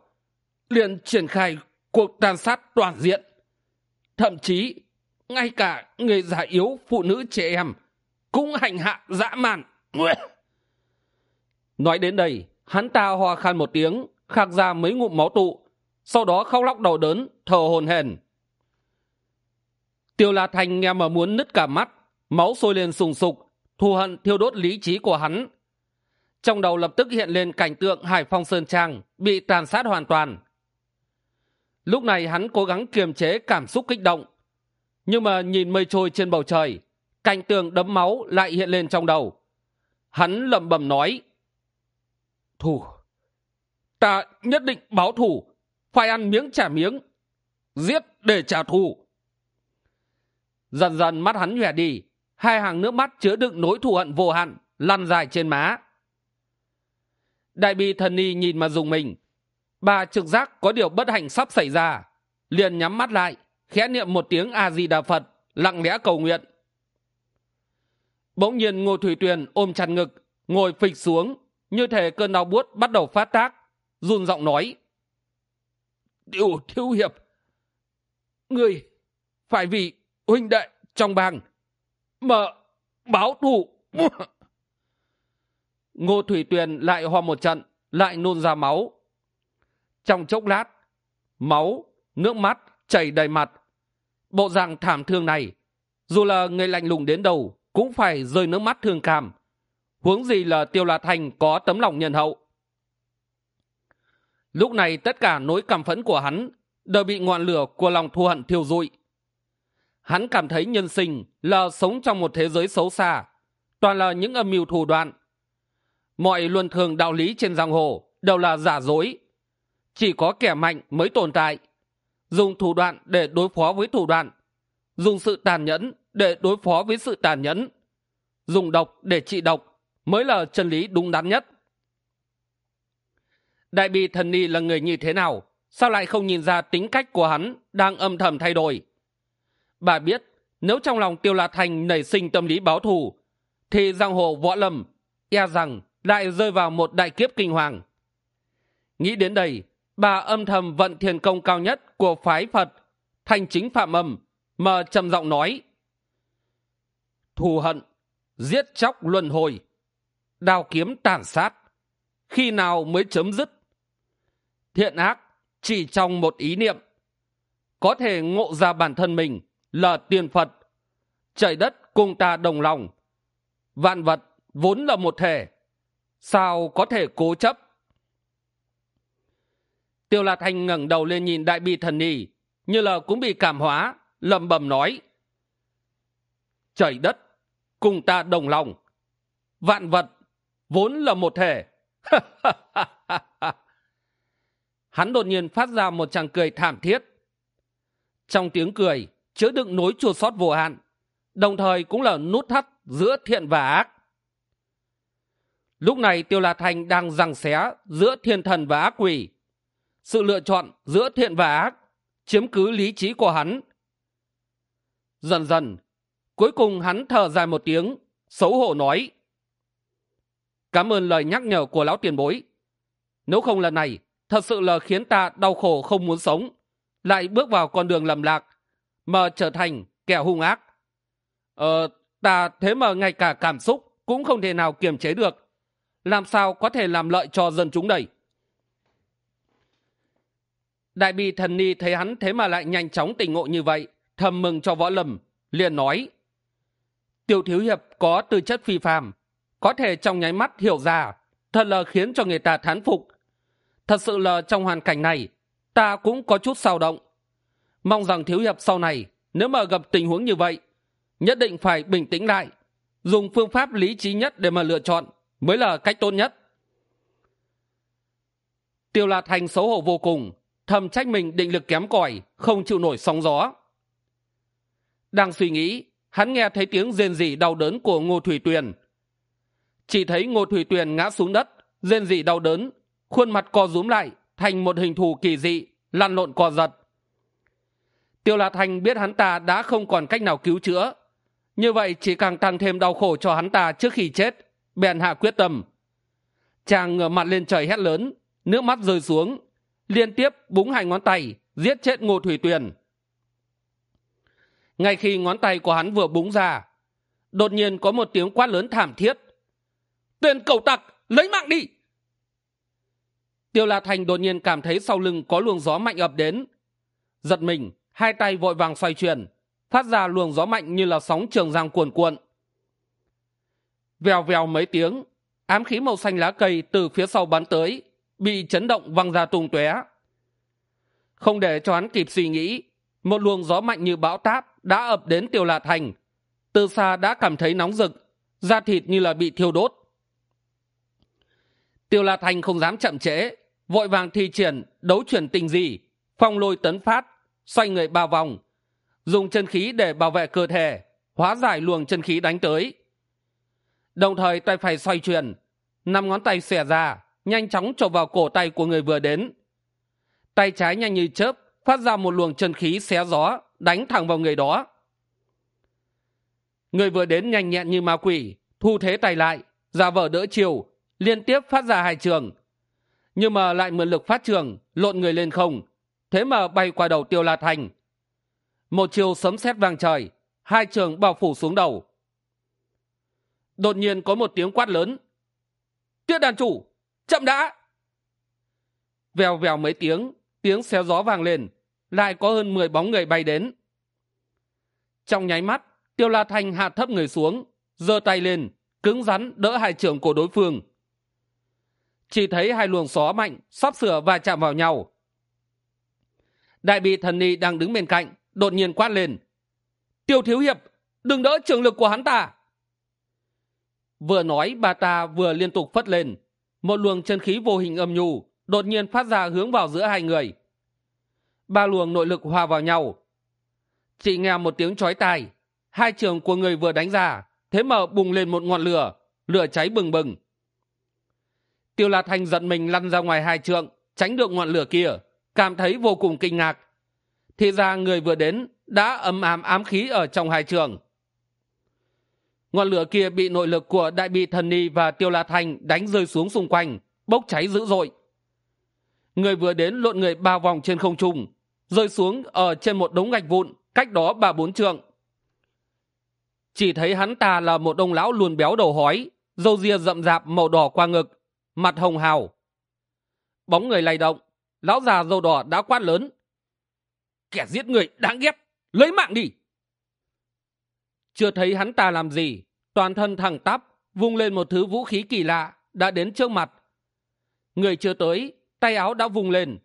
liền triển khai cuộc tàn sát toàn diện thậm chí, ngay cả người già yếu, phụ nữ trẻ em cũng hành hạ dã man. <laughs> Nói đến đây, hắn ta ho khan một tiếng, khạc ra mấy ngụm máu tụ, sau đó khóc lóc đau đớn, thở hồn hển. Tiêu la thành nghe mà muốn nứt cả mắt, máu sôi lên sùng sục, thù hận thiêu đốt lý trí của hắn. Trong đầu lập tức hiện lên cảnh tượng hải phong sơn trang bị tàn sát hoàn toàn lúc này hắn cố gắng kiềm chế cảm xúc kích động. Nhưng mà nhìn mây trôi trên bầu trời, cảnh tường đấm máu lại hiện lên trong đầu. Hắn lẩm bẩm nói, thù, ta nhất định báo thù, phải ăn miếng trả miếng, giết để trả thù. Dần dần mắt hắn nhòe đi, hai hàng nước mắt chứa đựng nỗi thù hận vô hạn lăn dài trên má. Đại bi thần ni nhìn mà dùng mình bà trực giác có điều bất hạnh sắp xảy ra. Liền nhắm mắt lại, khẽ niệm một tiếng a di đà phật, lặng lẽ cầu nguyện. Bỗng nhiên ngô thủy tuyền ôm chặt ngực, ngồi phịch xuống, như thể cơn đau buốt bắt đầu phát tác, run giọng nói. Điều thiếu hiệp, người phải vì huynh đệ trong bang mà báo thù. <laughs> Ngô thủy tuyền lại ho một trận, lại nôn ra máu trong chốc lát, máu, nước mắt chảy đầy mặt. Bộ dạng thảm thương này, dù là người lạnh lùng đến đầu cũng phải rơi nước mắt thương cảm. Huống gì là tiêu la thành có tấm lòng nhân hậu. Lúc này tất cả nỗi cảm phẫn của hắn đều bị ngọn lửa của lòng thù hận thiêu rụi. Hắn cảm thấy nhân sinh là sống trong một thế giới xấu xa, toàn là những âm mưu thủ đoạn. Mọi luân thường đạo lý trên giang hồ đều là giả dối chỉ có kẻ mạnh mới tồn tại. Dùng thủ đoạn để đối phó với thủ đoạn. Dùng sự tàn nhẫn để đối phó với sự tàn nhẫn. Dùng độc để trị độc mới là chân lý đúng đắn nhất. Đại bi thần ni là người như thế nào? Sao lại không nhìn ra tính cách của hắn đang âm thầm thay đổi? Bà biết, nếu trong lòng tiêu la thành nảy sinh tâm lý báo thù, thì giang hồ võ lâm e rằng lại rơi vào một đại kiếp kinh hoàng. Nghĩ đến đây bà âm thầm vận thiền công cao nhất của phái phật thành chính phạm âm, mà trầm giọng nói. Thù hận, giết chóc luân hồi, đao kiếm tàn sát, khi nào mới chấm dứt? Thiện ác chỉ trong một ý niệm, có thể ngộ ra bản thân mình là tiền phật, trời đất cùng ta đồng lòng, vạn vật vốn là một thể, sao có thể cố chấp? Tiêu la thanh ngẩng đầu lên nhìn đại bi thần nì như là cũng bị cảm hóa, lẩm bẩm nói, trời đất, cùng ta đồng lòng. Vạn vật vốn là một thể. <laughs> Hắn đột nhiên phát ra một tràng cười thảm thiết. Trong tiếng cười chứa đựng nối chua sót vô hạn, đồng thời cũng là nút thắt giữa thiện và ác. Lúc này tiêu la thanh đang giằng xé giữa thiên thần và ác quỷ sự lựa chọn giữa thiện và ác, chiếm cứ lý trí của hắn. Dần dần, cuối cùng hắn thở dài một tiếng, xấu hổ nói, cảm ơn lời nhắc nhở của lão tiền bối. Nếu không lần này, thật sự là khiến ta đau khổ không muốn sống, lại bước vào con đường lầm lạc, mà trở thành kẻ hung ác. Ờ ta thế mà ngay cả cảm xúc cũng không thể nào kiềm chế được. Làm sao có thể làm lợi cho dân chúng đây? Đại bi thần ni thấy hắn thế mà lại nhanh chóng tỉnh ngộ như vậy, thầm mừng cho võ lâm, liền nói tiêu thiếu hiệp có tư chất phi phàm, có thể trong nháy mắt hiểu ra, thật là khiến cho người ta thán phục. Thật sự là trong hoàn cảnh này, ta cũng có chút sao động. Mong rằng thiếu hiệp sau này, nếu mà gặp tình huống như vậy, nhất định phải bình tĩnh lại, dùng phương pháp lý trí nhất để mà lựa chọn mới là cách tốt nhất. Tiêu la thành xấu hổ vô cùng thầm trách mình định lực kém cỏi, không chịu nổi sóng gió. Đang suy nghĩ, hắn nghe thấy tiếng rên rỉ đau đớn của ngô thủy tuyền. Chỉ thấy ngô thủy tuyền ngã xuống đất, rên rỉ đau đớn, khuôn mặt co rúm lại thành một hình thù kỳ dị, lăn lộn co giật. Tiêu Lạt thành biết hắn ta đã không còn cách nào cứu chữa. Như vậy chỉ càng tăng thêm đau khổ cho hắn ta trước khi chết, bèn hạ quyết tâm. Chàng ngửa mặt lên trời hét lớn, nước mắt rơi xuống liên tiếp búng hai ngón tay, giết chết ngô thủy tuyền. Ngay khi ngón tay của hắn vừa búng ra, đột nhiên có một tiếng quát lớn thảm thiết. Tuyền cầu tặc, lấy mạng đi! Tiêu la thành đột nhiên cảm thấy sau lưng có luồng gió mạnh ập đến. Giật mình, hai tay vội vàng xoay chuyển, phát ra luồng gió mạnh như là sóng trường giang cuồn cuộn. Vèo vèo mấy tiếng, ám khí màu xanh lá cây từ phía sau bắn tới bị chấn động văng ra tung tóe. Không để cho hắn kịp suy nghĩ, một luồng gió mạnh như bão táp đã ập đến tiêu lạ thành từ xa đã cảm thấy nóng rực, da thịt như là bị thiêu đốt. Tiêu la thành không dám chậm trễ, vội vàng thi triển đấu chuyển tình gì, phong lôi tấn phát, xoay người ba vòng, dùng chân khí để bảo vệ cơ thể, hóa giải luồng chân khí đánh tới. Đồng thời tay phải xoay chuyển, năm ngón tay xẻ ra nhanh chóng trộm vào cổ tay của người vừa đến. Tay trái nhanh như chớp, phát ra một luồng chân khí xé gió, đánh thẳng vào người đó. Người vừa đến nhanh nhẹn như ma quỷ, thu thế tay lại, giả vờ đỡ chiều, liên tiếp phát ra hai trường. Nhưng mà lại mượn lực phát trường, lộn người lên không, thế mà bay qua đầu tiêu la thành một chiều sấm sét vang trời, hai trường bao phủ xuống đầu. Đột nhiên có một tiếng quát lớn. Tiết đàn chủ chậm đã! Vèo vèo mấy tiếng tiếng xéo gió vang lên, lại có hơn mười bóng người bay đến. Trong nháy mắt, tiêu la thanh hạ thấp người xuống, giơ tay lên, cứng rắn đỡ hai trưởng của đối phương. Chỉ thấy hai luồng xó mạnh sắp sửa và chạm vào nhau. Đại bị thần ni đang đứng bên cạnh, đột nhiên quát lên. Tiêu thiếu hiệp, đừng đỡ trường lực của hắn ta! Vừa nói, bà ta vừa liên tục phất lên một luồng chân khí vô hình âm nhu đột nhiên phát ra hướng vào giữa hai người. Ba luồng nội lực hòa vào nhau. Chị nghe một tiếng chói tai, hai trường của người vừa đánh ra, thế mà bùng lên một ngọn lửa lửa cháy bừng bừng. Tiêu la thanh giận mình lăn ra ngoài hai trượng, tránh được ngọn lửa kia, cảm thấy vô cùng kinh ngạc. Thì ra người vừa đến đã ấm ám ám khí ở trong hai trường ngọn lửa kia bị nội lực của đại bi thần ni và tiêu la thành đánh rơi xuống xung quanh, bốc cháy dữ dội. Người vừa đến lộn người ba vòng trên không trung, rơi xuống ở trên một đống gạch vụn cách đó ba bốn trượng. Chỉ thấy hắn ta là một ông lão luồn béo đầu hói, râu ria rậm rạp màu đỏ qua ngực, mặt hồng hào. Bóng người lay động, lão già râu đỏ đã quát lớn. Kẻ giết người đáng ghét, lấy mạng đi! Chưa thấy hắn ta làm gì. Toàn thân thẳng tắp, vung lên một thứ vũ khí kỳ lạ, đã đến trước mặt. Người chưa tới, tay áo đã vung lên.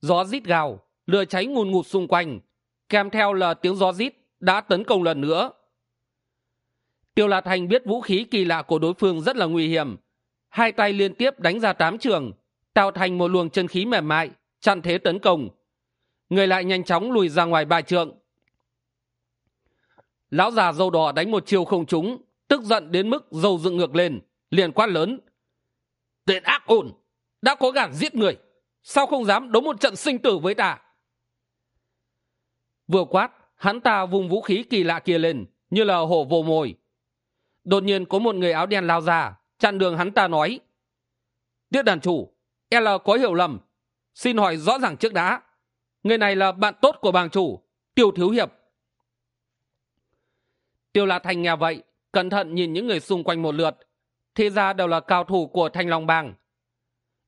Gió rít gào, lửa cháy ngùn ngụt xung quanh. Kèm theo là tiếng gió rít đã tấn công lần nữa. Tiêu lạt thành biết vũ khí kỳ lạ của đối phương rất là nguy hiểm. Hai tay liên tiếp đánh ra tám trường, tạo thành một luồng chân khí mềm mại, chặn thế tấn công. Người lại nhanh chóng lùi ra ngoài ba trượng lão già dâu đỏ đánh một chiều không trúng, tức giận đến mức dâu dựng ngược lên, liền quát lớn. Tên ác ôn, đã có gản giết người, sao không dám đấu một trận sinh tử với ta? Vừa quát, hắn ta vùng vũ khí kỳ lạ kia lên, như là hổ vồ mồi. Đột nhiên có một người áo đen lao ra, chặn đường hắn ta nói. Tiết đàn chủ e l có hiểu lầm. Xin hỏi rõ ràng trước đã, người này là bạn tốt của bàng chủ, tiêu thiếu hiệp tiêu la thành nghe vậy, cẩn thận nhìn những người xung quanh một lượt. Thì ra đều là cao thủ của thanh long bang.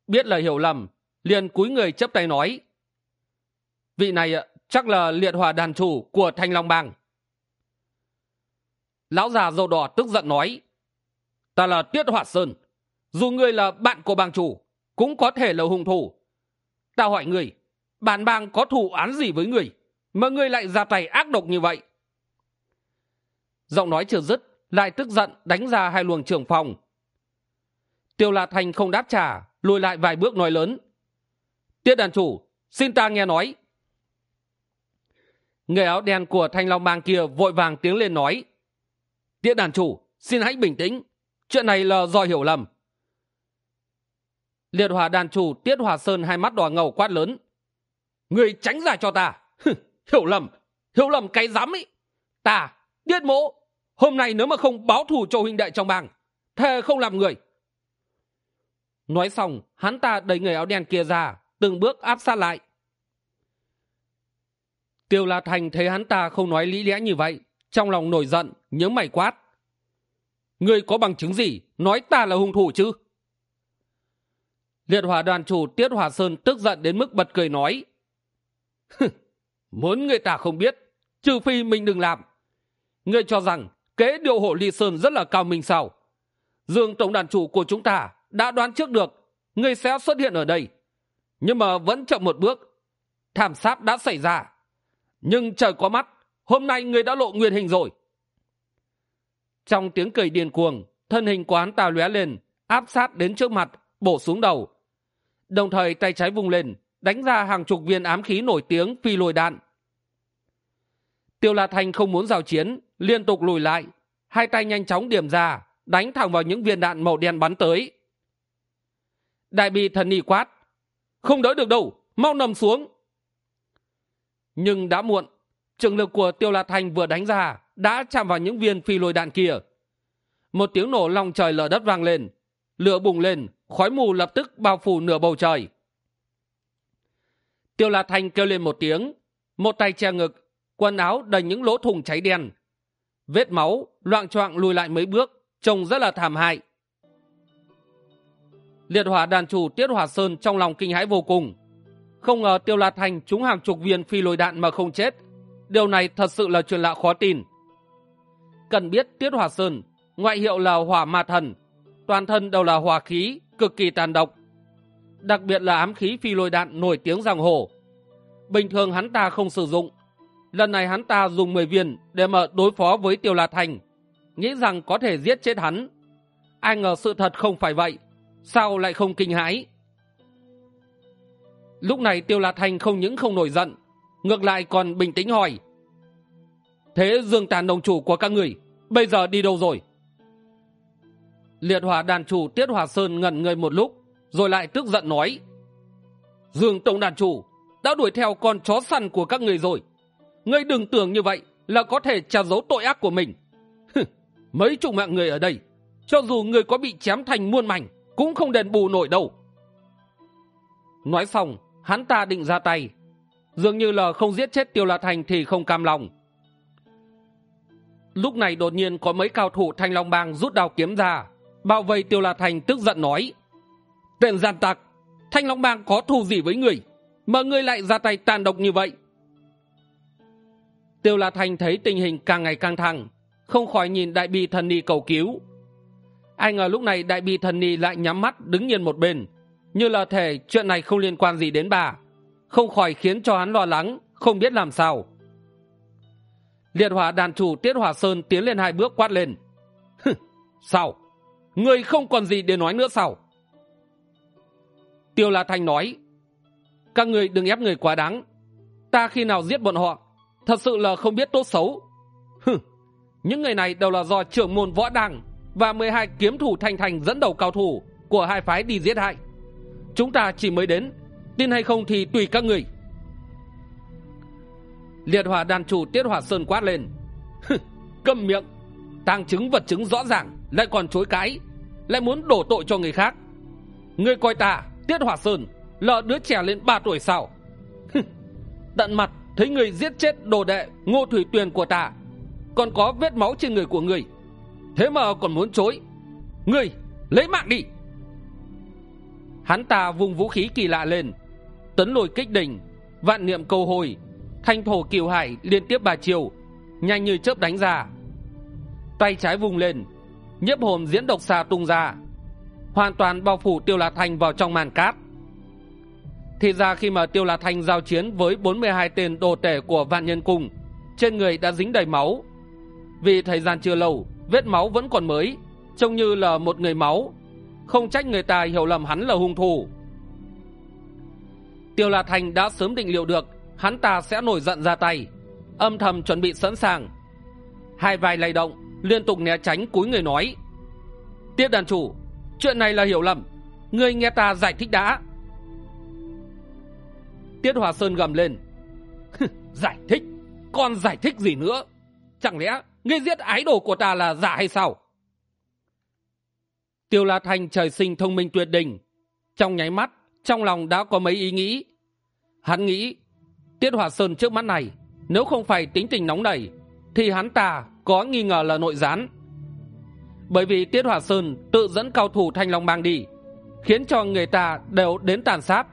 Biết là hiểu lầm, liền cúi người chấp tay nói. Vị này, chắc là liệt hòa đàn chủ của thanh long bang. Lão già dâu đỏ tức giận nói. Ta là tiết Hoạt sơn. Dù ngươi là bạn của bang chủ, cũng có thể là hung thủ. Ta hỏi người bản bang có thủ án gì với người mà ngươi lại ra tay ác độc như vậy? Giọng nói chưa dứt, lại tức giận đánh ra hai luồng trưởng phòng. Tiêu lạt thành không đáp trả, lùi lại vài bước nói lớn. Tiết đàn chủ, xin ta nghe nói. Người áo đen của thanh long bang kia vội vàng tiếng lên nói. Tiết đàn chủ, xin hãy bình tĩnh, chuyện này là do hiểu lầm. Liệt hòa đàn chủ tiết hòa sơn hai mắt đỏ ngầu quát lớn. Người tránh ra cho ta. <laughs> Hiểu lầm hiểu lầm cái dám ý. Ta tiết mộ, hôm nay nếu mà không báo thù cho huynh đệ trong bang, thề không làm người. Nói xong, hắn ta đẩy người áo đen kia ra, từng bước áp sát lại. Tiêu la thành thấy hắn ta không nói lý lẽ như vậy, trong lòng nổi giận nhớ mày quát. Ngươi có bằng chứng gì nói ta là hung thủ chứ? Liệt hỏa đoàn chủ tiết Hòa sơn tức giận đến mức bật cười nói. <laughs> Muốn người ta không biết, trừ phi mình đừng làm ngươi cho rằng kế điệu hộ ly sơn rất là cao minh sao? Dương tổng đàn chủ của chúng ta đã đoán trước được ngươi sẽ xuất hiện ở đây, nhưng mà vẫn chậm một bước. Thảm sát đã xảy ra, nhưng trời có mắt, hôm nay ngươi đã lộ nguyên hình rồi. Trong tiếng cười điên cuồng, thân hình quán tà lóe lên, áp sát đến trước mặt, bổ xuống đầu. Đồng thời tay trái vung lên, đánh ra hàng chục viên ám khí nổi tiếng phi lồi đạn tiêu la thành không muốn giao chiến, liên tục lùi lại. Hai tay nhanh chóng điểm ra, đánh thẳng vào những viên đạn màu đen bắn tới. Đại bi thần y quát, không đỡ được đâu, mau nằm xuống. Nhưng đã muộn, trường lực của tiêu la thành vừa đánh ra, đã chạm vào những viên phi lôi đạn kia. Một tiếng nổ lòng trời lở đất vang lên. Lửa bùng lên, khói mù lập tức bao phủ nửa bầu trời. Tiêu la thành kêu lên một tiếng, một tay che ngực quần áo đầy những lỗ thùng cháy đen. Vết máu loạng choạng lùi lại mấy bước, trông rất là thảm hại. Liệt hỏa đàn chủ tiết hỏa sơn trong lòng kinh hãi vô cùng. Không ngờ tiêu la thành trúng hàng chục viên phi lồi đạn mà không chết. Điều này thật sự là chuyện lạ khó tin. Cần biết tiết hỏa sơn, ngoại hiệu là hỏa ma thần, toàn thân đều là hỏa khí cực kỳ tàn độc. Đặc biệt là ám khí phi lôi đạn nổi tiếng giang hồ. Bình thường hắn ta không sử dụng lần này hắn ta dùng mười viên để mà đối phó với tiêu la thành. Nghĩ rằng có thể giết chết hắn. Ai ngờ sự thật không phải vậy. Sao lại không kinh hãi? Lúc này tiêu la thành không những không nổi giận, ngược lại còn bình tĩnh hỏi. Thế dương tàn đồng chủ của các người, bây giờ đi đâu rồi? Liệt hỏa đàn chủ tiết hòa sơn ngẩn người một lúc, rồi lại tức giận nói. Dương tổng đàn chủ, đã đuổi theo con chó săn của các người rồi ngươi đừng tưởng như vậy là có thể trả giấu tội ác của mình. Mấy chục mạng người ở đây, cho dù người có bị chém thành muôn mảnh, cũng không đền bù nổi đâu. Nói xong, hắn ta định ra tay. Dường như là không giết chết tiêu la thành thì không cam lòng. Lúc này đột nhiên có mấy cao thủ thanh long bang rút đao kiếm ra, bao vây tiêu la thành tức giận nói, tên gian tặc, thanh long bang có thù gì với người mà ngươi lại ra tay tàn độc như vậy? Tiêu la Thanh thấy tình hình càng ngày càng thẳng, không khỏi nhìn đại bi thần ni cầu cứu. Ai ngờ lúc này đại bi thần ni lại nhắm mắt đứng nhìn một bên, như là thể chuyện này không liên quan gì đến bà, không khỏi khiến cho hắn lo lắng, không biết làm sao. Liệt hỏa đàn chủ tiết hỏa sơn tiến lên hai bước quát lên. Sao? Người không còn gì để nói nữa sao? Tiêu la thanh nói, các người đừng ép người quá đáng. Ta khi nào giết bọn họ thật sự là không biết tốt xấu. Hừ, những người này đều là do trưởng môn võ đằng và mười hai kiếm thủ thanh thành dẫn đầu cao thủ của hai phái đi giết hại. Chúng ta chỉ mới đến tin hay không thì tùy các người. Liệt hỏa đàn chủ tiết hỏa sơn quát lên. Câm miệng tàng chứng vật chứng rõ ràng lại còn chối cãi lại muốn đổ tội cho người khác. Người coi ta tiết hỏa sơn lợ đứa trẻ lên ba tuổi sao? Tận mặt thấy người giết chết đồ đệ, ngô thủy tuyền của ta, còn có vết máu trên người của người. Thế mà còn muốn chối. Người, lấy mạng đi. Hắn ta vùng vũ khí kỳ lạ lên, tấn lồi kích đỉnh, vạn niệm câu hồi, thanh thổ kiều hải liên tiếp ba chiều, nhanh như chớp đánh ra. Tay trái vùng lên, nhiếp hồn diễn độc xà tung ra, hoàn toàn bao phủ tiêu la thành vào trong màn cát thì ra khi mà tiêu la thanh giao chiến với bốn mươi hai tên đồ tể của vạn nhân cung, trên người đã dính đầy máu. Vì thời gian chưa lâu, vết máu vẫn còn mới, trông như là một người máu. Không trách người ta hiểu lầm hắn là hung thủ. Tiêu la thanh đã sớm định liệu được, hắn ta sẽ nổi giận ra tay. Âm thầm chuẩn bị sẵn sàng. Hai vai lay động, liên tục né tránh cúi người nói. Tiếp đàn chủ, chuyện này là hiểu lầm. Người nghe ta giải thích đã tiết hòa sơn gầm lên. Giải thích, còn giải thích gì nữa? Chẳng lẽ ngươi giết ái đồ của ta là giả hay sao? Tiêu la thanh trời sinh thông minh tuyệt đỉnh. Trong nháy mắt, trong lòng đã có mấy ý nghĩ. Hắn nghĩ, tiết hòa sơn trước mắt này, nếu không phải tính tình nóng nảy, thì hắn ta có nghi ngờ là nội gián. Bởi vì tiết hòa sơn tự dẫn cao thủ thanh long mang đi, khiến cho người ta đều đến tàn sát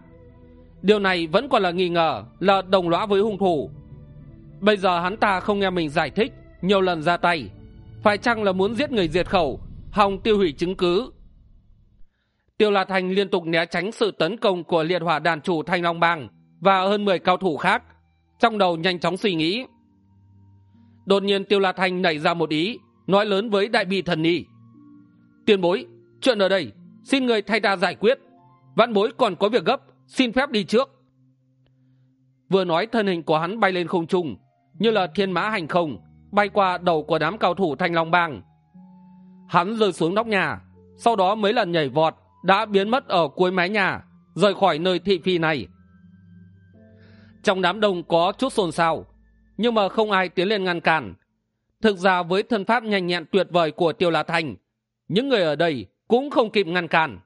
điều này vẫn còn là nghi ngờ, là đồng lõa với hung thủ. Bây giờ hắn ta không nghe mình giải thích, nhiều lần ra tay. Phải chăng là muốn giết người diệt khẩu, hòng tiêu hủy chứng cứ? Tiêu la thành liên tục né tránh sự tấn công của liệt hỏa đàn chủ thanh long bang và hơn mười cao thủ khác, trong đầu nhanh chóng suy nghĩ. Đột nhiên tiêu la thành nảy ra một ý, nói lớn với đại bi thần ni tiền bối, chuyện ở đây, xin người thay ta giải quyết. Văn bối còn có việc gấp xin phép đi trước. Vừa nói thân hình của hắn bay lên không trung, như là thiên mã hành không, bay qua đầu của đám cao thủ thanh long bang. Hắn rơi xuống nóc nhà, sau đó mấy lần nhảy vọt đã biến mất ở cuối mái nhà, rời khỏi nơi thị phi này. Trong đám đông có chút xôn xao, nhưng mà không ai tiến lên ngăn cản. Thực ra với thân pháp nhanh nhẹn tuyệt vời của tiêu la thành, những người ở đây cũng không kịp ngăn cản.